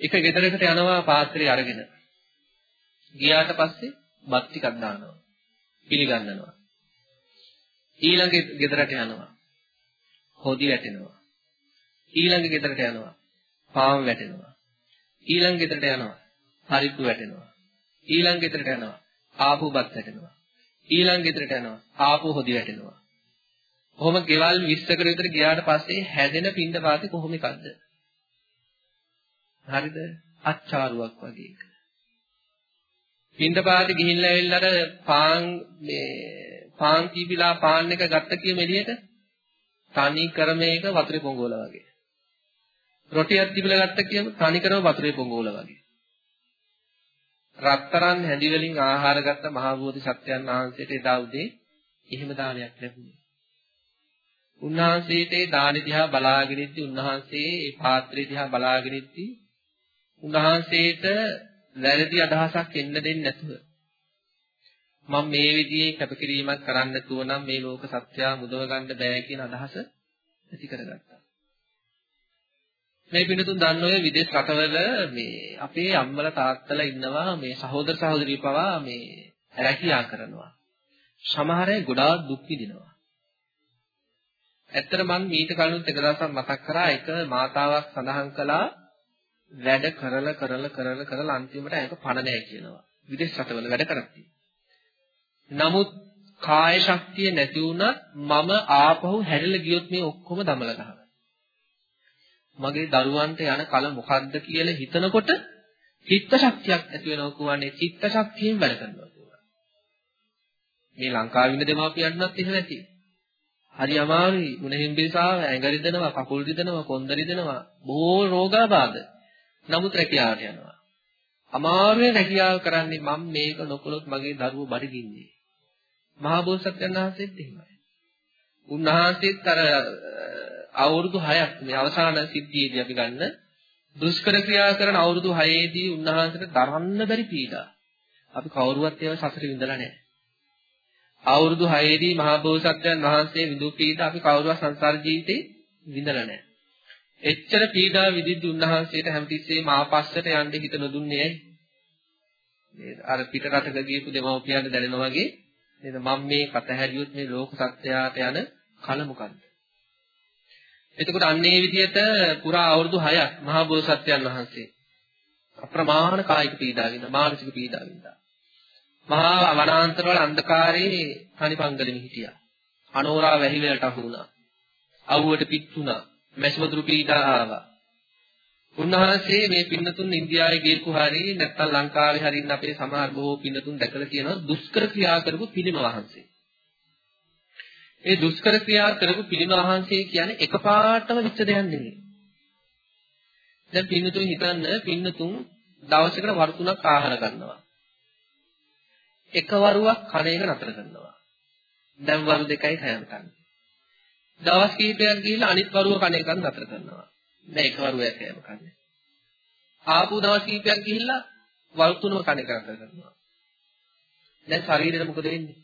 Speaker 2: එක ගෙදරකට යනවා පාත්‍රය අරගෙන. ගියාට පස්සේ බත් ටිකක් දානවා. පිළිගන්නනවා. ඊළඟ ගෙදරට යනවා. හොදි වැටෙනවා. ඊළඟ ගෙදරට යනවා. පාම් වැටෙනවා. ඊළඟ ගෙදරට යනවා. පරිප්පු වැටෙනවා. ඊළඟ ගෙදරට යනවා. ආපු බත් වැටෙනවා. ඊළඟ ගෙදරට යනවා. ආපු හොදි වැටෙනවා. කොහොම ගෙවල් 20කට විතර ගියාට පස්සේ හැදෙන පින්ඩ පාති කොහොම එකක්ද? හරිද? අච්චාරුවක් වගේ එක. පින්දපාත ගිහිල්ලා ඇවිල්ලාට පාන් මේ පාන් කීපිලා පාන් එක ගත්ත කියම එළියට තනි කරම එක වතුරේ පොඟවල වගේ. රොටියක් තිබිලා ගත්ත කියම තනි කරම වතුරේ පොඟවල වගේ. රත්තරන් හැඳි වලින් ආහාර ගත්ත මහා බෝධි සත්වයන් වහන්සේට එදා උදේ එහෙම දානයක් ලැබුණේ. උන්වහන්සේට ඒ දානි දිහා බලාගෙන ඉද්දි උන්වහන්සේ ඒ පාත්‍රය දිහා බලාගෙන ඉද්දි උන්වහන්සේට වැරදි අදහසක් එන්න දෙන්නේ නැතුව මම මේ විදිහේ කැපකිරීමක් කරන්න නැතුව නම් මේ ලෝක සත්‍යය මුදව ගන්න බෑ කියන අදහස ඇති කරගත්තා. මේ පිටුතුන් දන්න ඔය විදේශ රටවල මේ අපේ අම්මලා තාත්තලා ඉන්නවා මේ සහෝදර සහෝදරී පවා මේ රැකියා කරනවා. සමහර අය ගොඩාක් දුක් විඳිනවා. ඇත්තට මම මීට කලිනුත් එක දවසක් මතක් කරා එක මාතාවක් සඳහන් කළා වැඩ කරලා කරලා කරලා කරලා අන්තිමට ඒක පණ නැහැ කියනවා. විදේශ රටවල වැඩ කරද්දී. නමුත් කාය ශක්තිය නැති වුණත් මම ආපහු හැරිලා ගියොත් මේ ඔක්කොම දමලා ගන්නවා. මගේ දරුවන්ට යන කල මොකද්ද කියලා හිතනකොට චිත්ත ශක්තියක් ඇති වෙනවා කියන්නේ චිත්ත ශක්තියෙන් වැඩ කරනවා කියනවා. මේ ලංකාවේ ඉන්න දෙමාපියන්වත් එහෙම නැති. හරි අමාරුයි. මුණ හිම්බිරිසාව ඇඟ රිදෙනවා, කකුල් රිදෙනවා, කොන්ද රිදෙනවා, බොහෝ රෝගාබාධ. නමුත් රැකියාවට යනවා. අමාරුවේ රැකියාව කරන්නේ මම මේක නොකළොත් මගේ දරුවෝ බඩගින්නේ. මහා බෝසත්යන් වහන්සේත් එහෙමයි. උන්වහන්සේත් අර අවුරුදු 6ක් මේ අවසාන සිද්ධියේදී අපි ගන්න දුෂ්කර ක්‍රියා කරන අවුරුදු 6ේදී උන්වහන්සේට දරන්න බැරි පීඩා. අපි කවුරුවත් ඒව සසර විඳලා නැහැ. අවුරුදු 6ේදී මහා බෝසත්යන් වහන්සේ විඳු පීඩා අපි කවුරුවත් සංසාර ජීවිතේ විඳලා නැහැ. එච්චර පීඩා විඳිද්දී උන්වහන්සේට හැමතිස්සෙම ආපස්සට යන්න හිත නොදුන්නේ ඇයි? නේද? අර පිට රටක ගියපු දෙමව්පියන්ට දැනෙනා වගේ නේද? මම මේ කත හැරියොත් මේ ලෝක සත්‍යයට යන කල මොකද්ද? එතකොට අන්න ඒ විදිහට පුරා අවුරුදු 6ක් මහා බෝසත්යන් වහන්සේ අප්‍රමාණ කායික පීඩා විඳ මානසික පීඩා විඳා. මහා වනාන්තරවල අන්ධකාරයේ තනිපංගලෙම හිටියා. අනෝරා වැහි වලට අහු වුණා. අවුවට පිට වුණා. මැසිමතුරු පීඩා ආවා. උන්වහන්සේ මේ පින්නතුන් ඉන්දියාවේ ගියපු හරි නැත්නම් ලංකාවේ හරි ඉන්න අපේ සමහර බොහෝ පින්නතුන් දැකලා තියෙනවා දුෂ්කර ක්‍රියා කරපු පිළිම වහන්සේ. ඒ දුෂ්කර ක්‍රියා කරපු පිළිම වහන්සේ කියන්නේ එකපාරටම විච්ච දෙයක් නෙමෙයි. දැන් පින්නතුන් හිතන්න පින්නතුන් දවසකට වරු තුනක් ආහාර ගන්නවා. එක වරුවක් කණ එක නතර කරනවා. දැන් වරු දෙකයි කයම කන්නේ. දවස් කිහිපයක් ගිහිල්ලා අනිත් වරුව කණ එකක් නතර කරනවා. දැන් එක වරුවක් කයම කන්නේ. ආපු දවස් කිහිපයක් ගිහිල්ලා වරු තුනම කණ එක නතර කරනවා. දැන් ශරීරෙට මොකද වෙන්නේ?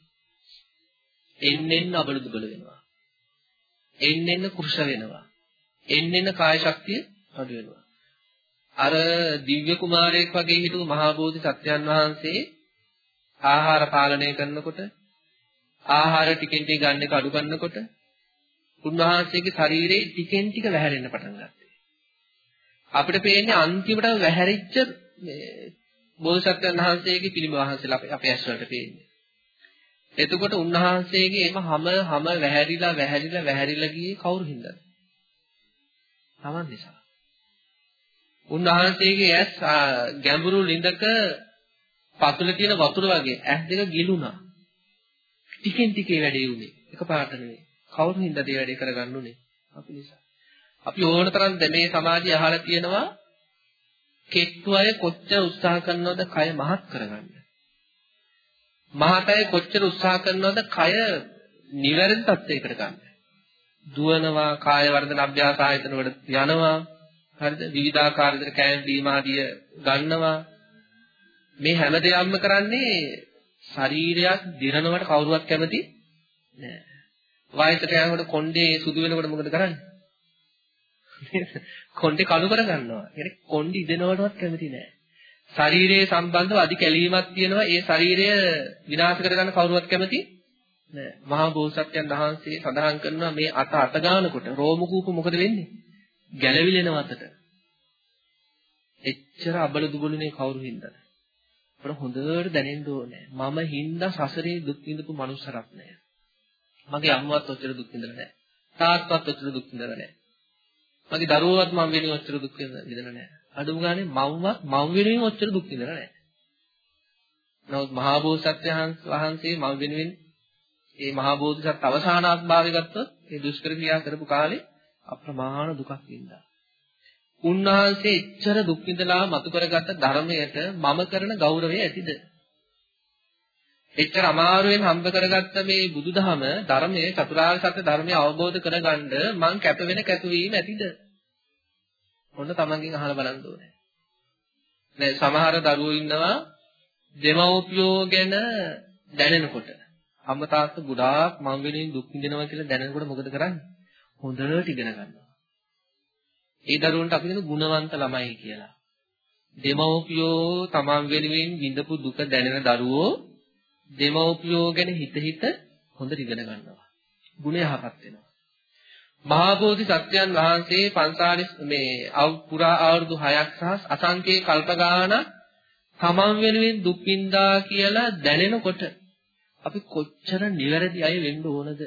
Speaker 2: එන්න එන්න අබල දුබල වෙනවා. එන්න එන්න කුෂ වෙනවා. එන්න එන්න කාය ශක්තිය අඩු වෙනවා. අර දිව්‍ය කුමාරයෙක් වගේ හිටපු මහා බෝධි සත්‍යයන් වහන්සේ ආහාර පාලනය කරනකොට ආහාර ටිකෙන් ටික ගන්න එක අඩු කරනකොට උන්වහන්සේගේ ශරීරයේ ටිකෙන් ටික වැහැරෙන්න පටන් ගත්තා. අපිට පේන්නේ අන්තිමට වැහැරිච්ච මේ බෝධිසත්වයන් වහන්සේගේ පිළිම වහන්සේලා අපේ ඇස් වලට පේන්නේ. එතකොට උන්වහන්සේගේ එම හැම හැම වැහැරිලා වැහැරිලා වැහැරිලා ගියේ කවුරු හින්දාද? Taman නිසා. උන්වහන්සේගේ ඇස් ගැඹුරු ලිඳක පතුල තියෙන වතුර වගේ ඇස් දෙක ගිලුණා. ටිකෙන් ටිකේ වැඩේ උනේ. එකපාරට නෙවෙයි. කවුරු හින්දාද මේ වැඩේ කරගන්න උනේ? අපි නිසා. අපි ඕන තරම් මේ සමාජය අහලා තියෙනවා කෙට්ටු අය කොච්චර උත්සාහ කරනවද කය මහත් කරගන්න. මහතය කොච්චර උත්සාහ කරනවද කය නිවැරදි තත්යකට ගන්න. දුවනවා කාය වර්ධන අභ්‍යාස ආයතන වලට යනවා. හරිද? විවිධාකාර විදිහට කෑම බීම ආදිය ගන්නවා. මේ හැම දෙයක්ම කරන්නේ ශරීරයක් දිරනවට කවුරුවත් කැමති නෑ. වයසට යනකොට කොණ්ඩේ සුදු වෙනකොට මොකද කරන්නේ? කොණ්ඩේ කළු කර ගන්නවා. يعني කොණ්ඩේ ඉදෙනවටවත් කැමති නෑ. ශරීරයේ සම්බන්ධව අධි කැලීමක් තියෙනවා. ඒ ශරීරය විනාශ කරගන්න කවුරුවත් කැමති නෑ. මහා බෝසත්යන් වහන්සේ සඳහන් කරනවා මේ අත අත ගන්නකොට රෝම කූප මොකද වෙන්නේ? ගැලවිලෙන වතට. එච්චර අබල දුබලුනේ කවුරු හින්දාද? අපිට හොඳට දැනෙන්න ඕනේ. මම හින්දා සසරේ දුක් විඳපු මනුස්සරක් නෑ. මගේ අම්මවත් ඔච්චර දුක් විඳලා නෑ. තාත්තවත් ඔච්චර දුක් විඳලා නෑ. මගේ දරුවෝවත් මම වෙනුවෙන් ඔච්චර දුක් විඳලා නෑ. අඩුම ගානේ මව්වත් මව් වෙනුවෙන් ඔච්චර දුක් විඳලා නෑ. නමුත් මහා බෝසත්යන් වහන්සේ මම වෙනුවෙන් මේ මහා බෝධිසත් අවසානාත්භාවය ගත්තොත් මේ දුෂ්කර ක්‍රියා කරපු කාලේ අප්‍රමාණ දුකක් වින්දා. උන්වහන්සේ එච්චර දුක් විඳලා මතු කරගත්ත ධර්මයට මම කරන ගෞරවය ඇතිද? එච්චර අමාරුවෙන් හම්බ කරගත්ත මේ බුදුදහම ධර්මයේ චතුරාර්ය සත්‍ය ධර්මය අවබෝධ කරගන්න මං කැප වෙන කැපවීම ඇතිද? ඔන්න තමන්ගෙන් අහලා බලන්න ඕනේ. දැන් සමහර දරුවෝ ඉන්නවා දෙමව්පියෝ ගැන දැනෙනකොට අම්මා තාත්තා ගොඩාක් මං වෙනින් දුක් විඳිනවා කියලා දැනෙනකොට මොකද කරන්නේ? හොඳට ඉගෙන ගන්නවා. ඒ දරුවන්ට අපි කියන ගුණවන්ත ළමයි කියලා. දෙමව්පියෝ තමන් වෙනුවෙන් විඳපු දුක දැනෙන දරුවෝ දෙමව්පියෝ ගැන හිත හිත හොඳට ඉගෙන ගන්නවා. ගුණ යහපත් වෙනවා. මහා බෝධි සත්‍යයන් වහන්සේ 45 මේ පුරා අවුරුදු 6ක් සහ අසංකේ කල්ප ගාන තමන් වෙනුවෙන් දුක් විඳා කියලා දැනෙනකොට අපි කොච්චර නිවැරදි අය වෙන්න ඕනද?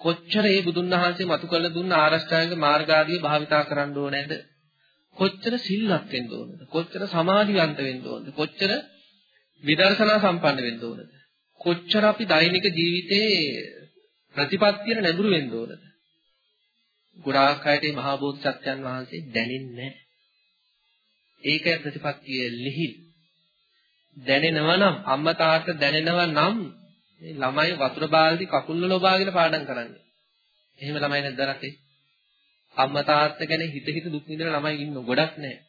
Speaker 2: කොච්චර මේ බුදුන් වහන්සේ මතු කළ දුන්න ආරෂ්ඨාංග මාර්ගාදී භාවිතා කරන්න ඕනේද? කොච්චර සිල්වත් වෙන්න ඕනද? කොච්චර සමාධිවන්ත වෙන්න ඕනද? කොච්චර විදර්ශනා සම්පන්න වෙන්න ඕනද? කොච්චර අපි දෛනික ජීවිතේ ප්‍රතිපත්තියට නැඹුරු වෙන්න ඕනද? ගොඩාක් අයට මේ මහා බෝධිසත්වයන් වහන්සේ දැනෙන්නේ නැහැ. ඒකයි ප්‍රතිපත්තිය ලිහිල්. දැනෙනවා නම් අම්මා තාත්තා දැනෙනවා නම් මේ ළමයි වතුර බාල්දි කකුල් වල ඔබාගෙන පාඩම් කරන්නේ. එහෙම ළමයි නැද්ද රටේ? අම්මා තාත්තා ගැන හිත හිත දුක් විඳින ළමයි ඉන්න ගොඩක් නැහැ.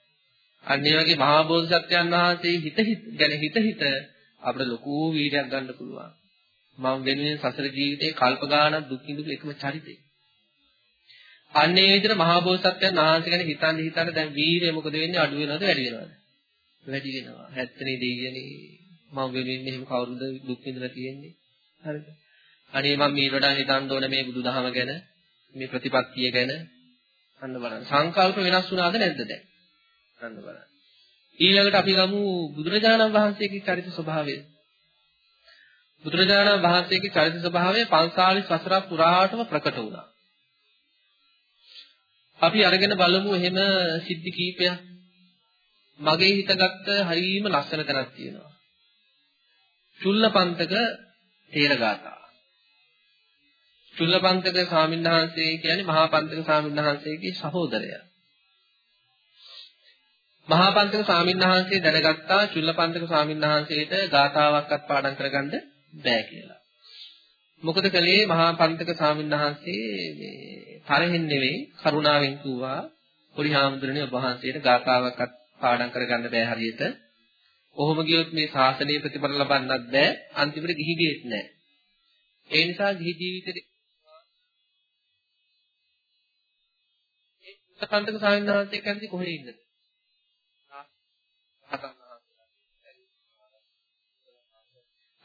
Speaker 2: අන්න ඒ වගේ මහා බෝධිසත්වයන් වහන්සේ හිත හිත ගැන හිත හිත අපිට ලොකු වීර්යයක් ගන්න පුළුවන්. මම වෙනුවෙන් සසර ජීවිතේ කල්ප ගාණක් දුක් විඳපු එකම චරිතේ. අන්න ඒ විදිහට මහා බෝසත්යන් වහන්සේ ගැන හිතන්න හිතන්න දැන් වීරිය මොකද වෙන්නේ අඩු වෙනවද වැඩි වෙනවද? වැඩි වෙනවා. හැත්තනේ දෙයියනේ මම වෙනුවෙන් මෙහෙම කවුරුද දුක් විඳලා තියෙන්නේ? හරිද? අනේ මම මේ වඩා හිතන්න ඕන මේ බුදුදහම ගැන, මේ ප්‍රතිපත්තිය ගැන අන්න බලන්න. සංකල්ප වෙනස් වුණාද නැද්ද දැන්? අන්න බලන්න. ඊළඟට අපි ගමු බුදුරජාණන් වහන්සේගේ චරිත ස්වභාවය. බුදුරජාණන් වහන්සේගේ චරිත ස්වභාවය 45 වසර පුරාටම ප්‍රකට වුණා. අපි අරගෙන බලමු එහෙම සිද්ධි කීපයක්. මගේ හිතගත්ත හරීම ලස්සන තැනක් තියෙනවා. චුල්ලපන්තක තේරගාථා. චුල්ලපන්තක ස්වාමින්වහන්සේ කියන්නේ මහා පන්තක ස්වාමින්වහන්සේගේ සහෝදරයා. මහා පන්තක ස්වාමින්වහන්සේ දැනගත්තා චුල්ලපන්තක ස්වාමින්වහන්සේට ගාථාවක්වත් පාඩම් කරගන්න බෑ කියලා. මොකද කලේ මහා පන්තක ස්වාමින්වහන්සේ මේ තරහින් නෙවෙයි කරුණාවෙන් කිව්වා පොඩි හාමුදුරනේ ඔබ වහන්සේට ගාථාවක්වත් පාඩම් කරගන්න බෑ හරියට. කොහොම ගියොත් මේ ශාසනීය ප්‍රතිඵල ලබන්නත් බෑ අන්තිමට ගිහි ගියෙත් නෑ. ඒ නිසා ගිහි ජීවිතේ ඒ පන්තක ස්වාමින්වහන්සේ කැමති කොහෙද ඉන්නද?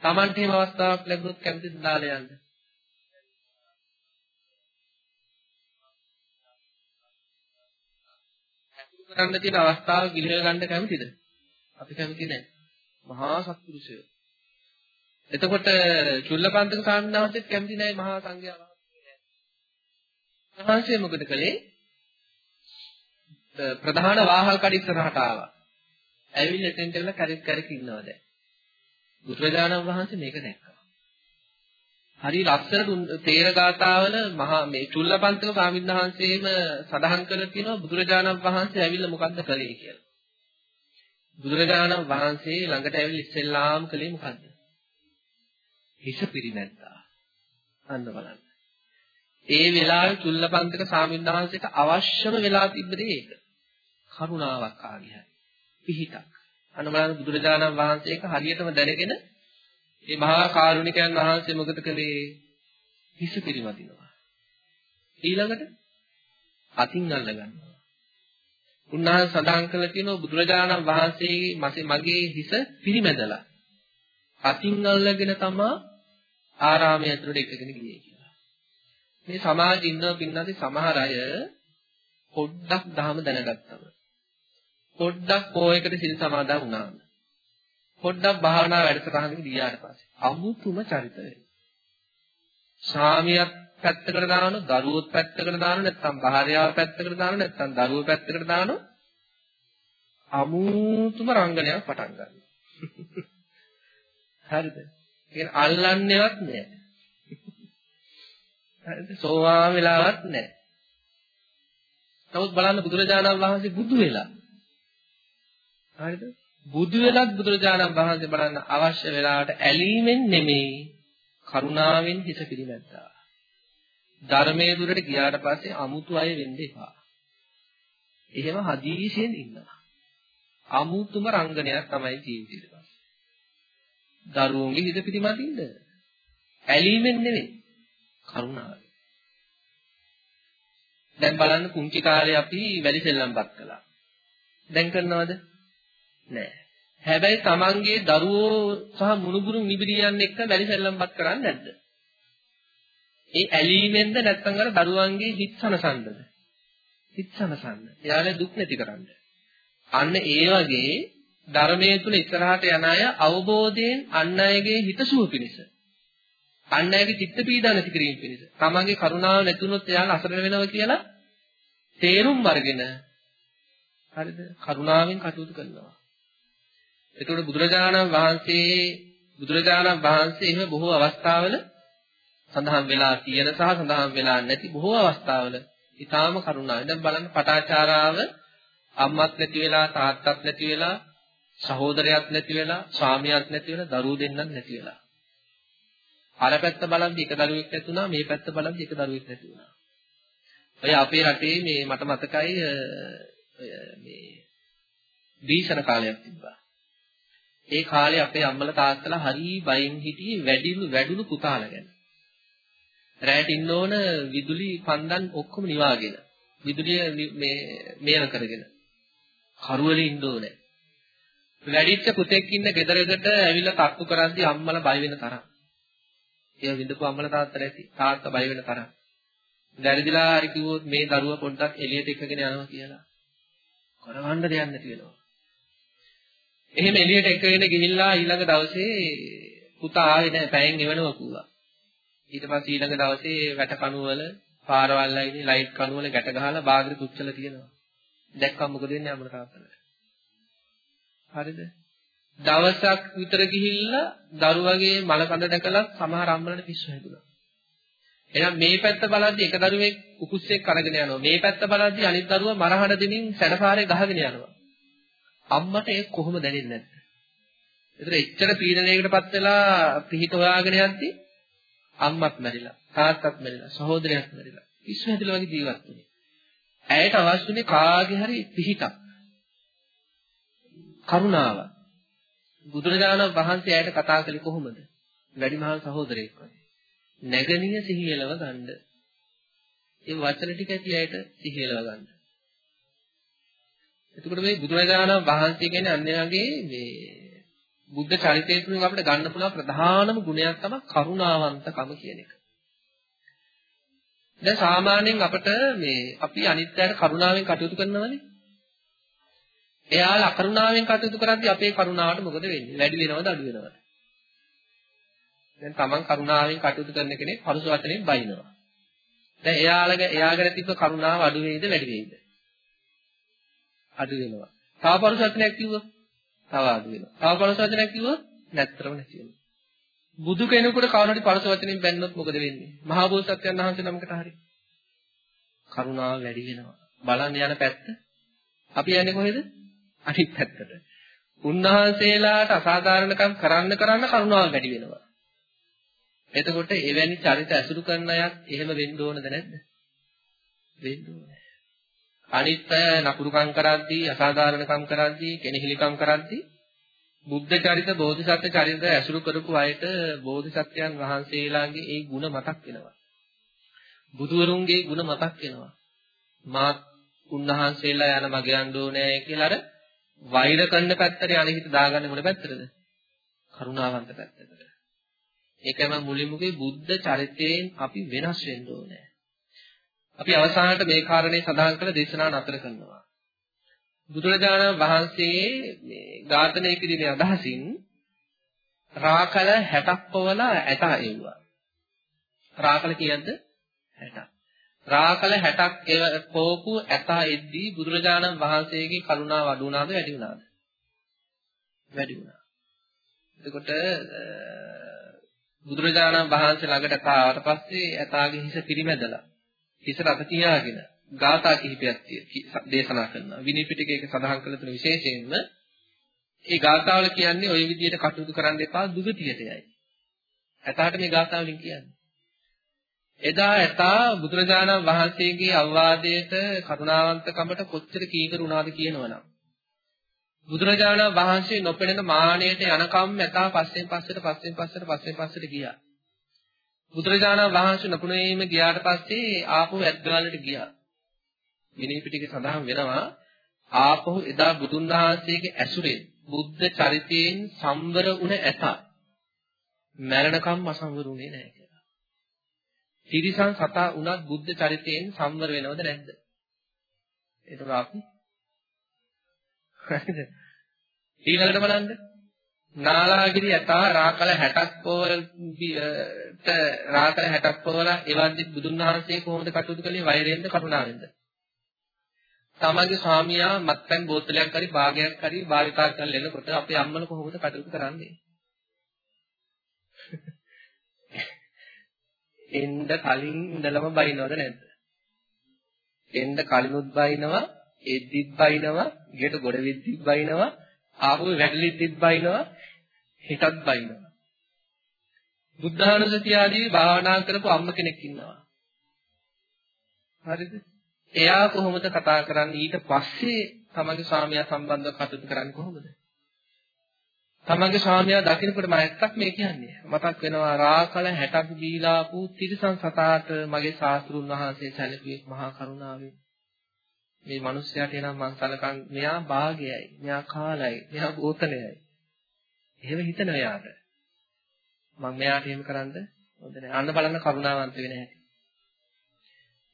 Speaker 2: Tamante එහෙම අවස්ථාවක් ලැබුණොත් කැමතිද දාලා යන්න? කරන්න තියෙන අවස්ථාව ගිලිහ ගන්න කැමතිද? අපි කැමති නැහැ. මහා සත්පුරුෂයෝ. එතකොට චුල්ලපන්තක ස්වාමීන් වහන්සේත් කැමති නැහැ මහා සංඝයා වහන්සේ. වහන්සේ මොකද කළේ? ප්‍රධාන වාහල් කඩ ඉස්සරහට ආවා. ඇවිල්ලා එතෙන්ට ගලා කරිත් කරික ඉන්නවා දැන්. බුදුරජාණන් වහන්සේ මේක දැක්කා. හරි ලස්සන තේර ගාතාවල මහා මේ චුල්ලපන්තක ස්වාමීන් වහන්සේම සඳහන් කරලා තියෙනවා බුදුරජාණන් වහන්සේ ඇවිල්ලා මොකද්ද කළේ කියලා. බුදුරජාණන් වහන්සේ ළඟට ඇවිල්ලා ඉස්සෙල්ලාම කළේ මොකද්ද? හිස පිරිමැද්දා. අන්න බලන්න. ඒ වෙලාවේ චුල්ලපන්තක ස්වාමීන් වහන්සේට අවශ්‍යම වෙලා තිබ්බ දේ ඒක. කරුණාවක් ආගියයි. පිහිටක්. අන්න බලන්න බුදුරජාණන් වහන්සේ ඒක හරියටම දැනගෙන මේ මහා කාරුණිකයන් වහන්සේ මොකද කළේ? හිස පිරිමදිනවා. ඊළඟට අතින් අල්ල ගන්නවා. උන්වහන්සේ සඳහන් කළ තියෙනවා බුදුරජාණන් වහන්සේගේ මගේ හිස පිරිමැදලා අතින් අල්ලගෙන තමා ආරාමය ඇතුළට එකගෙන ගියේ කියලා. මේ සමාජයේ ඉන්න පින්නදී සමහර අය පොඩ්ඩක් ධහම දැනගත්තම පොඩ්ඩක් පොයකට සිල් සමාදන් වුණාම පොඩ්ඩක් භාවනා වැඩසටහනක ගියාට පස්සේ අමුතුම චරිතය. ස්වාමියාත් පැත්තකට දානවා, දරුවොත් පැත්තකට දානවා, නැත්නම් භාර්යාව පැත්තකට දානවා, නැත්නම් දරුවෝ පැත්තකට දානවා. අමුතුම රංගනයක් පටන් ගන්නවා. හරිද? ඒක අල්ලන්නේවත් නැහැ. හරිද? සෝවාන් වෙලාවක් නැහැ. නමුත් බලන්න බුදුරජාණන් වහන්සේ බුදු වෙලා. හරිද? බුදු වෙලත් බුදුරජාණන් වහන්සේ බලන්න අවශ්‍ය වෙලාවට ඇලීමෙන් නෙමෙයි කරුණාවෙන් හිත පිළිමැද්දා. ධර්මයේ දුරට ගියාට පස්සේ අමුතු අය වෙන්න එපා. එහෙම හදීසියෙන් ඉන්නවා. අමුතුම රංගනයක් තමයි ජීවිතේ පස්සේ. දරුවෝගේ හිත පිළිමදින්න. ඇලීමෙන් නෙමෙයි කරුණාවෙන්. දැන් බලන්න කුංචි කාලේ අපි වැඩි සෙල්ලම්පත් කළා. දැන් කරනවද? නෑ. හැබැයි Tamanගේ දරුවෝ සහ මුණුබුරු නිබිරියන් එක්ක වැඩි සෙල්ලම්පත් කරන්නේ නැද්ද? ඒ ඇලීමෙන්ද නැත්නම් අර දරුවන්ගේ හිත් සනසන්නද? හිත් සනසන්න. එයාලේ දුක් නැති කරන්න. අන්න ඒ වගේ ධර්මයේ තුල ඉස්සරහට යන අය අවබෝධයෙන් අන් අයගේ හිතසුව පිණිස අන් අයගේ චිත්ත පීඩා නැති කිරීම පිණිස තමන්ගේ කරුණාව නැතුනොත් එයාලා අසරණ වෙනවා කියලා තේරුම් අරගෙන හරිද කරුණාවෙන් කටයුතු කරනවා එතකොට බුදුරජාණන් වහන්සේ බුදුරජාණන් වහන්සේ එහෙම බොහෝ අවස්ථාවල සඳහන් වෙලා තියෙන සහ සඳහන් වෙලා නැති බොහෝ අවස්ථාවල ඊටාම කරුණාවෙන් දැන් බලන්න පටාචාරාව අම්මත් නැති වෙලා තාත්තත් නැති වෙලා සහෝදරයක් නැති වෙලා ස්වාමියාත් නැති වෙලා දරුවෝ දෙන්නත් නැති වෙලා අර පැත්ත බලන්දි එක දරුවෙක් නැතුණා මේ පැත්ත බලන්දි එක දරුවෙක් නැති වුණා. ඔය අපේ රටේ මේ මට මතකයි මේ දීශන කාලයක් තිබ්බා. ඒ කාලේ අපේ අම්මලා තාත්තලා හරි බයින් හිටියේ වැඩිලු වැඩුණු පුතාලා ගැන. රැට ඉන්න ඕන විදුලි පන්දන් ඔක්කොම නිවාගෙන. විදුලිය මේ මේන කරගෙන. කරුවලේ ඉන්න ඕනේ. වැඩිච්ච පුතෙක් ඉන්න ගෙදරකට ඇවිල්ලා තට්ටු කරද්දී අම්මලා බය වෙන තරම්. ඒ විඳපු අම්මලා තාත්තලා ඇති. තාත්තා බය වෙන තරම්. දැරිදිලා හරි කිව්වොත් මේ දරුවා පොඩ්ඩක් එළියට එකගෙන යනවා කියලා. කරවන්න දෙයක් නැති වෙනවා. එහෙම එළියට එකගෙන ගිහිල්ලා ඊළඟ දවසේ පුතා ආවේ නැහැ පැයෙන් එවනවා කිව්වා. ඊට පස්සේ ඊළඟ දවසේ වැට කණු වල පාරවල් ලයිනේ ලයිට් කණු වල ගැට ගහලා බාගට තුච්චල තියෙනවා. දැක්කම මොකද වෙන්නේ අම්මලා තාත්තලා? හරිද? දවසක් විතර ගිහිල්ලා දරුවගේ මල කඳ දැකලා සමහර අම්මලට පිස්සු හැදුනා. එහෙනම් මේ පැත්ත බලද්දි එක දරුවෙක් කුකුස්සෙක් අරගෙන යනවා. මේ පැත්ත බලද්දි අනිත් දරුවා මරහණ දෙමින් සැඩපාරේ ගහගෙන යනවා. අම්මට ඒක කොහොම දැනෙන්නේ නැද්ද? ඒතර එච්චර පීඩනයකටපත් වෙලා පිහිට හොයාගෙන යද්දි අම්මත් මැරිලා, තාත්තත් මැරිලා, සහෝදරයෙක් මැරිලා. පිස්සු හැදලා වගේ ජීවත් වුණේ. ඇයට අවශ්‍යුනේ කාගේ හරි පිහිටක්. කරුණාවක්. බුදුරජාණන් වහන්සේ ඇයට කතා කළේ කොහොමද? වැඩිමහල් සහෝදරයෙක් වගේ. නැගණිය සිහියලව ගන්න. ඒ වචන ටික ඇති ඇයට සිහියලව ගන්න. එතකොට මේ බුදුරජාණන් වහන්සේ කියන්නේ අන්‍යයන්ගේ මේ බුද්ධ චරිතය තුළින් අපිට ගන්න පුළුවන් ප්‍රධානම ගුණයක් තමයි කරුණාවන්තකම කියන එක. දැන් සාමාන්‍යයෙන් අපිට මේ අපි අනිත්‍යයට කරුණාවෙන් කටයුතු කරනවනේ. එයාලා අකරුණාවෙන් කටයුතු කරද්දී අපේ කරුණාවට මොකද වෙන්නේ? වැඩි වෙනවද අඩු වෙනවද? දැන් Taman කරුණාවෙන් කටයුතු කරන කෙනෙක් පරුස වචනෙන් බයිනවා. දැන් එයාලගේ එයාගෙන තිබ්බ කරුණාව අඩු වෙයිද වැඩි වෙයිද? අඩු වෙනවා. තව පරුස වචනයක් කිව්වොත් තව අඩු වෙනවා. තව පරුස වචනයක් කිව්වොත් නැත්තරම නැති වෙනවා. බුදු කෙනෙකුට කවුරුහරි පරුස වචනෙන් බැන්නොත් මොකද වෙන්නේ? මහා බෝසත්යන් වහන්සේ නමකට හරි කරුණාව වැඩි වෙනවා. බලන්න යන පැත්ත අපි යන්නේ කොහෙද? අනිත් පැත්තට. උන්වහන්සේලාට අසාධාරණකම් කරන්න කරන්න කරුණාව වැඩි වෙනවා. එතකොට එවැනි චරිත ඇසුරු කරන අයත් එහෙම වෙන්න ඕනද නැද්ද? වෙන්න ඕනේ. අනිත් අය නපුරුකම් කරද්දී, අසාධාරණකම් කරද්දී, කෙනෙහිලිකම් කරද්දී බුද්ධ චරිත, බෝධිසත්ව චරිත ඇසුරු කරපු අයට බෝධිසත්වයන් වහන්සේලාගේ ඒ ಗುಣ මතක් වෙනවා. බුදුවරුන්ගේ ಗುಣ මතක් වෙනවා. මාත් උන්වහන්සේලා යන මග යන්න ඕනේ කියලා අර වෛර කරන පැත්තට අනිහිත දාගන්නේ මොන පැත්තටද? කරුණාවන්ත පැත්තට. ඒකම මුලින්මුගේ බුද්ධ චරිතයෙන් අපි වෙනස් වෙන්න ඕනේ. අපි අවසානට මේ කාරණේ සඳහන් කළ දේශනා නතර කරනවා. බුදුරජාණන් වහන්සේ මේ ඝාතනය කිරීමේ අදහසින් රාකල 60ක් පවලා ඇත එව්වා. රාකල කියද්ද 60ක්. රාකල 60ක් පෝපු ඇතා එද්දී බුදුරජාණන් වහන්සේගේ කරුණාව අඩු වුණාද වැඩි වුණාද? වැඩි වුණා. එතකොට බුදුරජාණන් වහන්සේ ළඟට ආවට පස්සේ ඇතාගේ හිස පිරිමැදලා හිස රත තියාගෙන ගාථා කිහිපයක් දේශනා කරනවා. විනය පිටකයක සඳහන් කළ තුන විශේෂයෙන්ම ඒ ගාථාවල කියන්නේ ওই විදිහට කටයුතු කරන්න එපා දුගතියටයයි. ඇතාට මේ ගාථාවලින් කියන්නේ. එදා ඇතා බුදුරජාණන් වහන්සේගේ අවවාදයට කරුණාවන්තකමට කොච්චර කීකරු වුණාද කියනවනම් බුදුරජාණන් වහන්සේ නොපෙනෙන මාණයට යනකම් ඇතා පස්සෙන් පස්සට පස්සෙන් පස්සට පස්සෙන් පස්සට ගියා. බුදුරජාණන් වහන්සේ නොපුණේම ගියාට පස්සේ ආපහු ඇද්ගාලට ගියා. විනය පිටකේ සඳහන් වෙනවා ආපහු එදා බුදුන් වහන්සේගේ ඇසුරෙන් බුද්ධ චරිතයෙන් සම්වර වුණ ඇතා මැරණකම් අසම්වරුනේ නැහැ කියලා. තිරිසන් සතා උනත් බුද්ධ චරිතයෙන් සම්වර වෙනවද නැද්ද? ඒක අපි හරිද? ඊළඟට බලන්න. නාලාගිරි යතා රාකල 60ක් පොවලට රාකල 60ක් පොවල එවන්දි බුදුන් වහන්සේ කොහොමද කටයුතු කළේ වෛරයෙන්ද කරුණාවෙන්ද? තමගේ ස්වාමියා මත්පැන් බෝතලයක් හරි භාගයක් හරි භාවිතා කරලා එනකොට අපේ අම්මල කොහොමද කටයුතු කරන්නේ? එන්න කලින් ඉඳලම බයිනවද නැද්ද? එන්න කලිනුත් බයිනවා එද්දිත් බයිනවා, ගෙට ගොඩ වෙද්දිත් බයිනවා, ආපහු වැටලිද්දිත් බයිනවා, හිතත් බයිනවා. බුද්ධානුසතිය ආදී භාවනා කරපු අම්ම කෙනෙක් ඉන්නවා. හරිද? එයා කොහොමද කතා කරන්නේ ඊට පස්සේ තමගේ ස්වාමියා සම්බන්ධව කටයුතු කරන්නේ කොහොමද? තමගේ ස්වාමියා දකින්නකොට මම ඇත්තක් මේ කියන්නේ. මතක් වෙනවා රාකල 60ක් දීලාපු තිරිසන් සතාට මගේ ශාස්ත්‍රුන් වහන්සේ සැලකුවේ මහා කරුණාවෙන්. මේ මිනිස්යාට එනම් මං සලකන් මෙයා භාගයයි, මෙයා කාලයි, මෙයා ගෝතනයයි. එහෙම හිතන එයාට. මං මෙයාට එහෙම කරන්ද හොඳ නැහැ. අන්න බලන්න කරුණාවන්ත වෙන හැටි.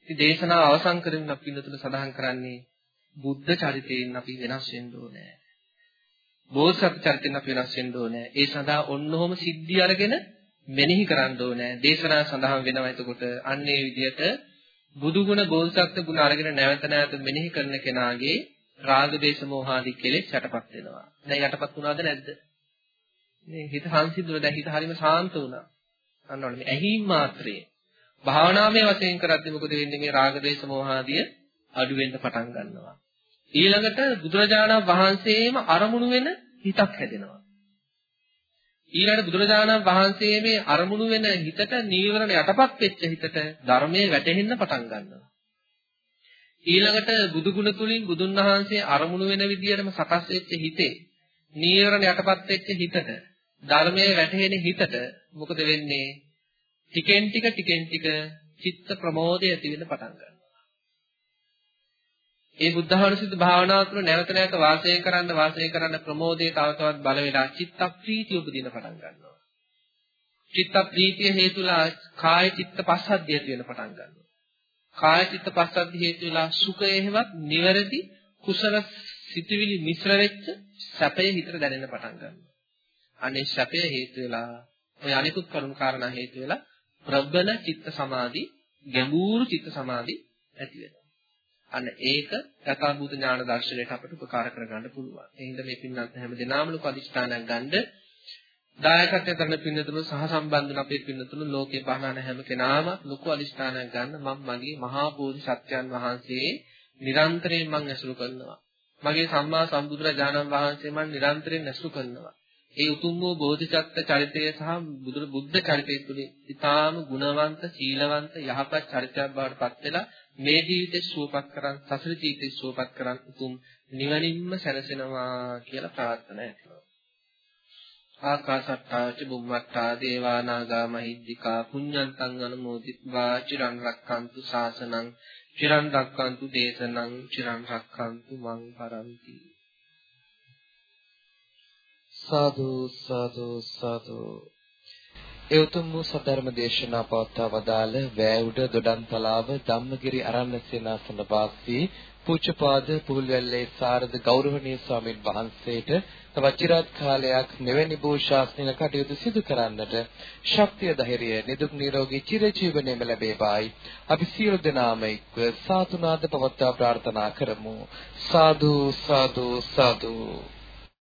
Speaker 2: ඉතින් දේශනාව අවසන් කරමින් අපි පින්නතුල සඳහන් කරන්නේ බුද්ධ චරිතයෙන් අපි වෙනස් වෙන්න ඕනේ. බෝසත් චරිතයෙන් අපි වෙනස් වෙන්න ඕනේ. ඒ සඳහා ඔන්නෝම සිද්ධි අරගෙන මෙනෙහි කරන්න ඕනේ. දේශනාව සඳහන් වෙනවා එතකොට අන්නේ විදිහට බුදු ගුණ බෝසත්ත්ව ගුණ අරගෙන නැවත නැවත මෙනෙහි කරන කෙනාගේ රාග දේශ මොහාදී කෙලෙස් යටපත් වෙනවා. දැන් යටපත් වුණාද නැද්ද? මේ හිත සංසිඳුන දැන් හිත හරිම සාන්ත වුණා. අන්නවල මේ ඇහිම් මාත්‍රේ. භාවනාමය වශයෙන් කරද්දී මොකද වෙන්නේ මේ රාග දේශ මොහාදිය අඩු වෙන්න පටන් ගන්නවා. ඊළඟට බුදුරජාණන් වහන්සේම අරමුණු වෙන හිතක් හැදෙනවා. ඊළඟට බුදුරජාණන් වහන්සේ මේ අරමුණු වෙන හිතට නීවරණ යටපත් වෙච්ච හිතට ධර්මයේ වැටහෙන්න පටන් ගන්නවා. ඊළඟට බුදු ගුණ තුලින් බුදුන් වහන්සේ අරමුණු වෙන විදියටම සකස් වෙච්ච හිතේ නීවරණ යටපත් වෙච්ච හිතට ධර්මයේ වැටහෙන හිතට මොකද වෙන්නේ? ටිකෙන් ටික ටිකෙන් ටික චිත්ත ප්‍රමෝදය ඇති වෙන්න පටන් ගන්නවා. ඒ බුද්ධානුස්සති භාවනාව තුළ නැවත නැවත වාසය කරන්න වාසය කරන්න ප්‍රමෝදයේ තව තවත් බල වෙලා චිත්ත ප්‍රීතිය උපදින පටන් ගන්නවා. චිත්ත ප්‍රීතිය හේතුලා කාය චිත්ත පස්සද්ධිය ඇති වෙන පටන් ගන්නවා. කාය චිත්ත පස්සද්ධිය හේතු වෙලා සුඛය හේවත් නිවැරදි කුසල සිතුවිලි මිශ්‍ර වෙච්ච සැපය හිතට දැනෙන්න පටන් ගන්නවා. අනේ සැපය හේතු වෙලා ඔය අනිකුත් කරුණු කාරණා හේතු වෙලා ප්‍රබල චිත්ත සමාධි ගැඹුරු චිත්ත සමාධි ඇති වෙනවා. අන්න ඒක යථාභූත ඥාන දර්ශනයට අපට උපකාර කරගන්න පුළුවන්. ඒ හින්දා මේ පින්නත් හැම දිනම ලොකු අදිෂ්ඨානයක් ගන්න දායකත්වය කරන පින්නතුණු සහ සම්බන්ධන අපේ පින්නතුණු ලෝකේ පහනන හැම කෙනාම ලොකු අදිෂ්ඨානයක් ගන්න මම මගේ මහා බෝධි සත්‍යයන් වහන්සේ නිරන්තරයෙන් මම ඇසුරු කරනවා. මගේ සම්මා සම්බුදුරජාණන් වහන්සේ මම නිරන්තරයෙන් ඇසුරු කරනවා. ඒ උතුම් වූ බෝධිසත්ව චරිතය සහ බුදු බුද්ධ චරිතය තුළින් ඊටාම ගුණවන්ත, සීලවන්ත, යහපත් චරිතයක් බවට පත් වෙලා මේ ජීවිතේ සුවපත් කරන් සසර ජීවිතේ සුවපත් කරන් උතුම් නිවනින්ම සැනසෙනවා කියලා ප්‍රාර්ථනා කරනවා. ආකාසට්ටාච බුම්මට්ටා දේවා නාග මහිද්దికා පුඤ්ඤන්තං අනුමෝදිත්වා චිරන් රක්ඛන්තු ශාසනං චිරන් රක්ඛන්තු දේශනං චිරන් රක්ඛන්තු මං පරන්ති.
Speaker 1: සාදු සාදු සාදු ඒ උතුම් වූ සධර්ම දේශනා පවත්වා වදාළ වෑඋඩ දොඩන්තලාව ධම්මගිරි අරණ්‍ය සේනාසන වාසී පූජ්‍යපාද පුල්වැල්ලේ සාරද ගෞරවනීය ස්වාමීන් වහන්සේට තවත් চিරාත් කාලයක් මෙවැනි භූෂාස්නික කටයුතු සිදු කරන්නට ශක්තිය ධෛර්යය නිදුක් නිරෝගී චිරජීවනයේම ලැබේවායි. අපි සියලු දෙනාම එක්ව සාතුනාද පවත්වා ප්‍රාර්ථනා කරමු. සාදු සාදු සාදු.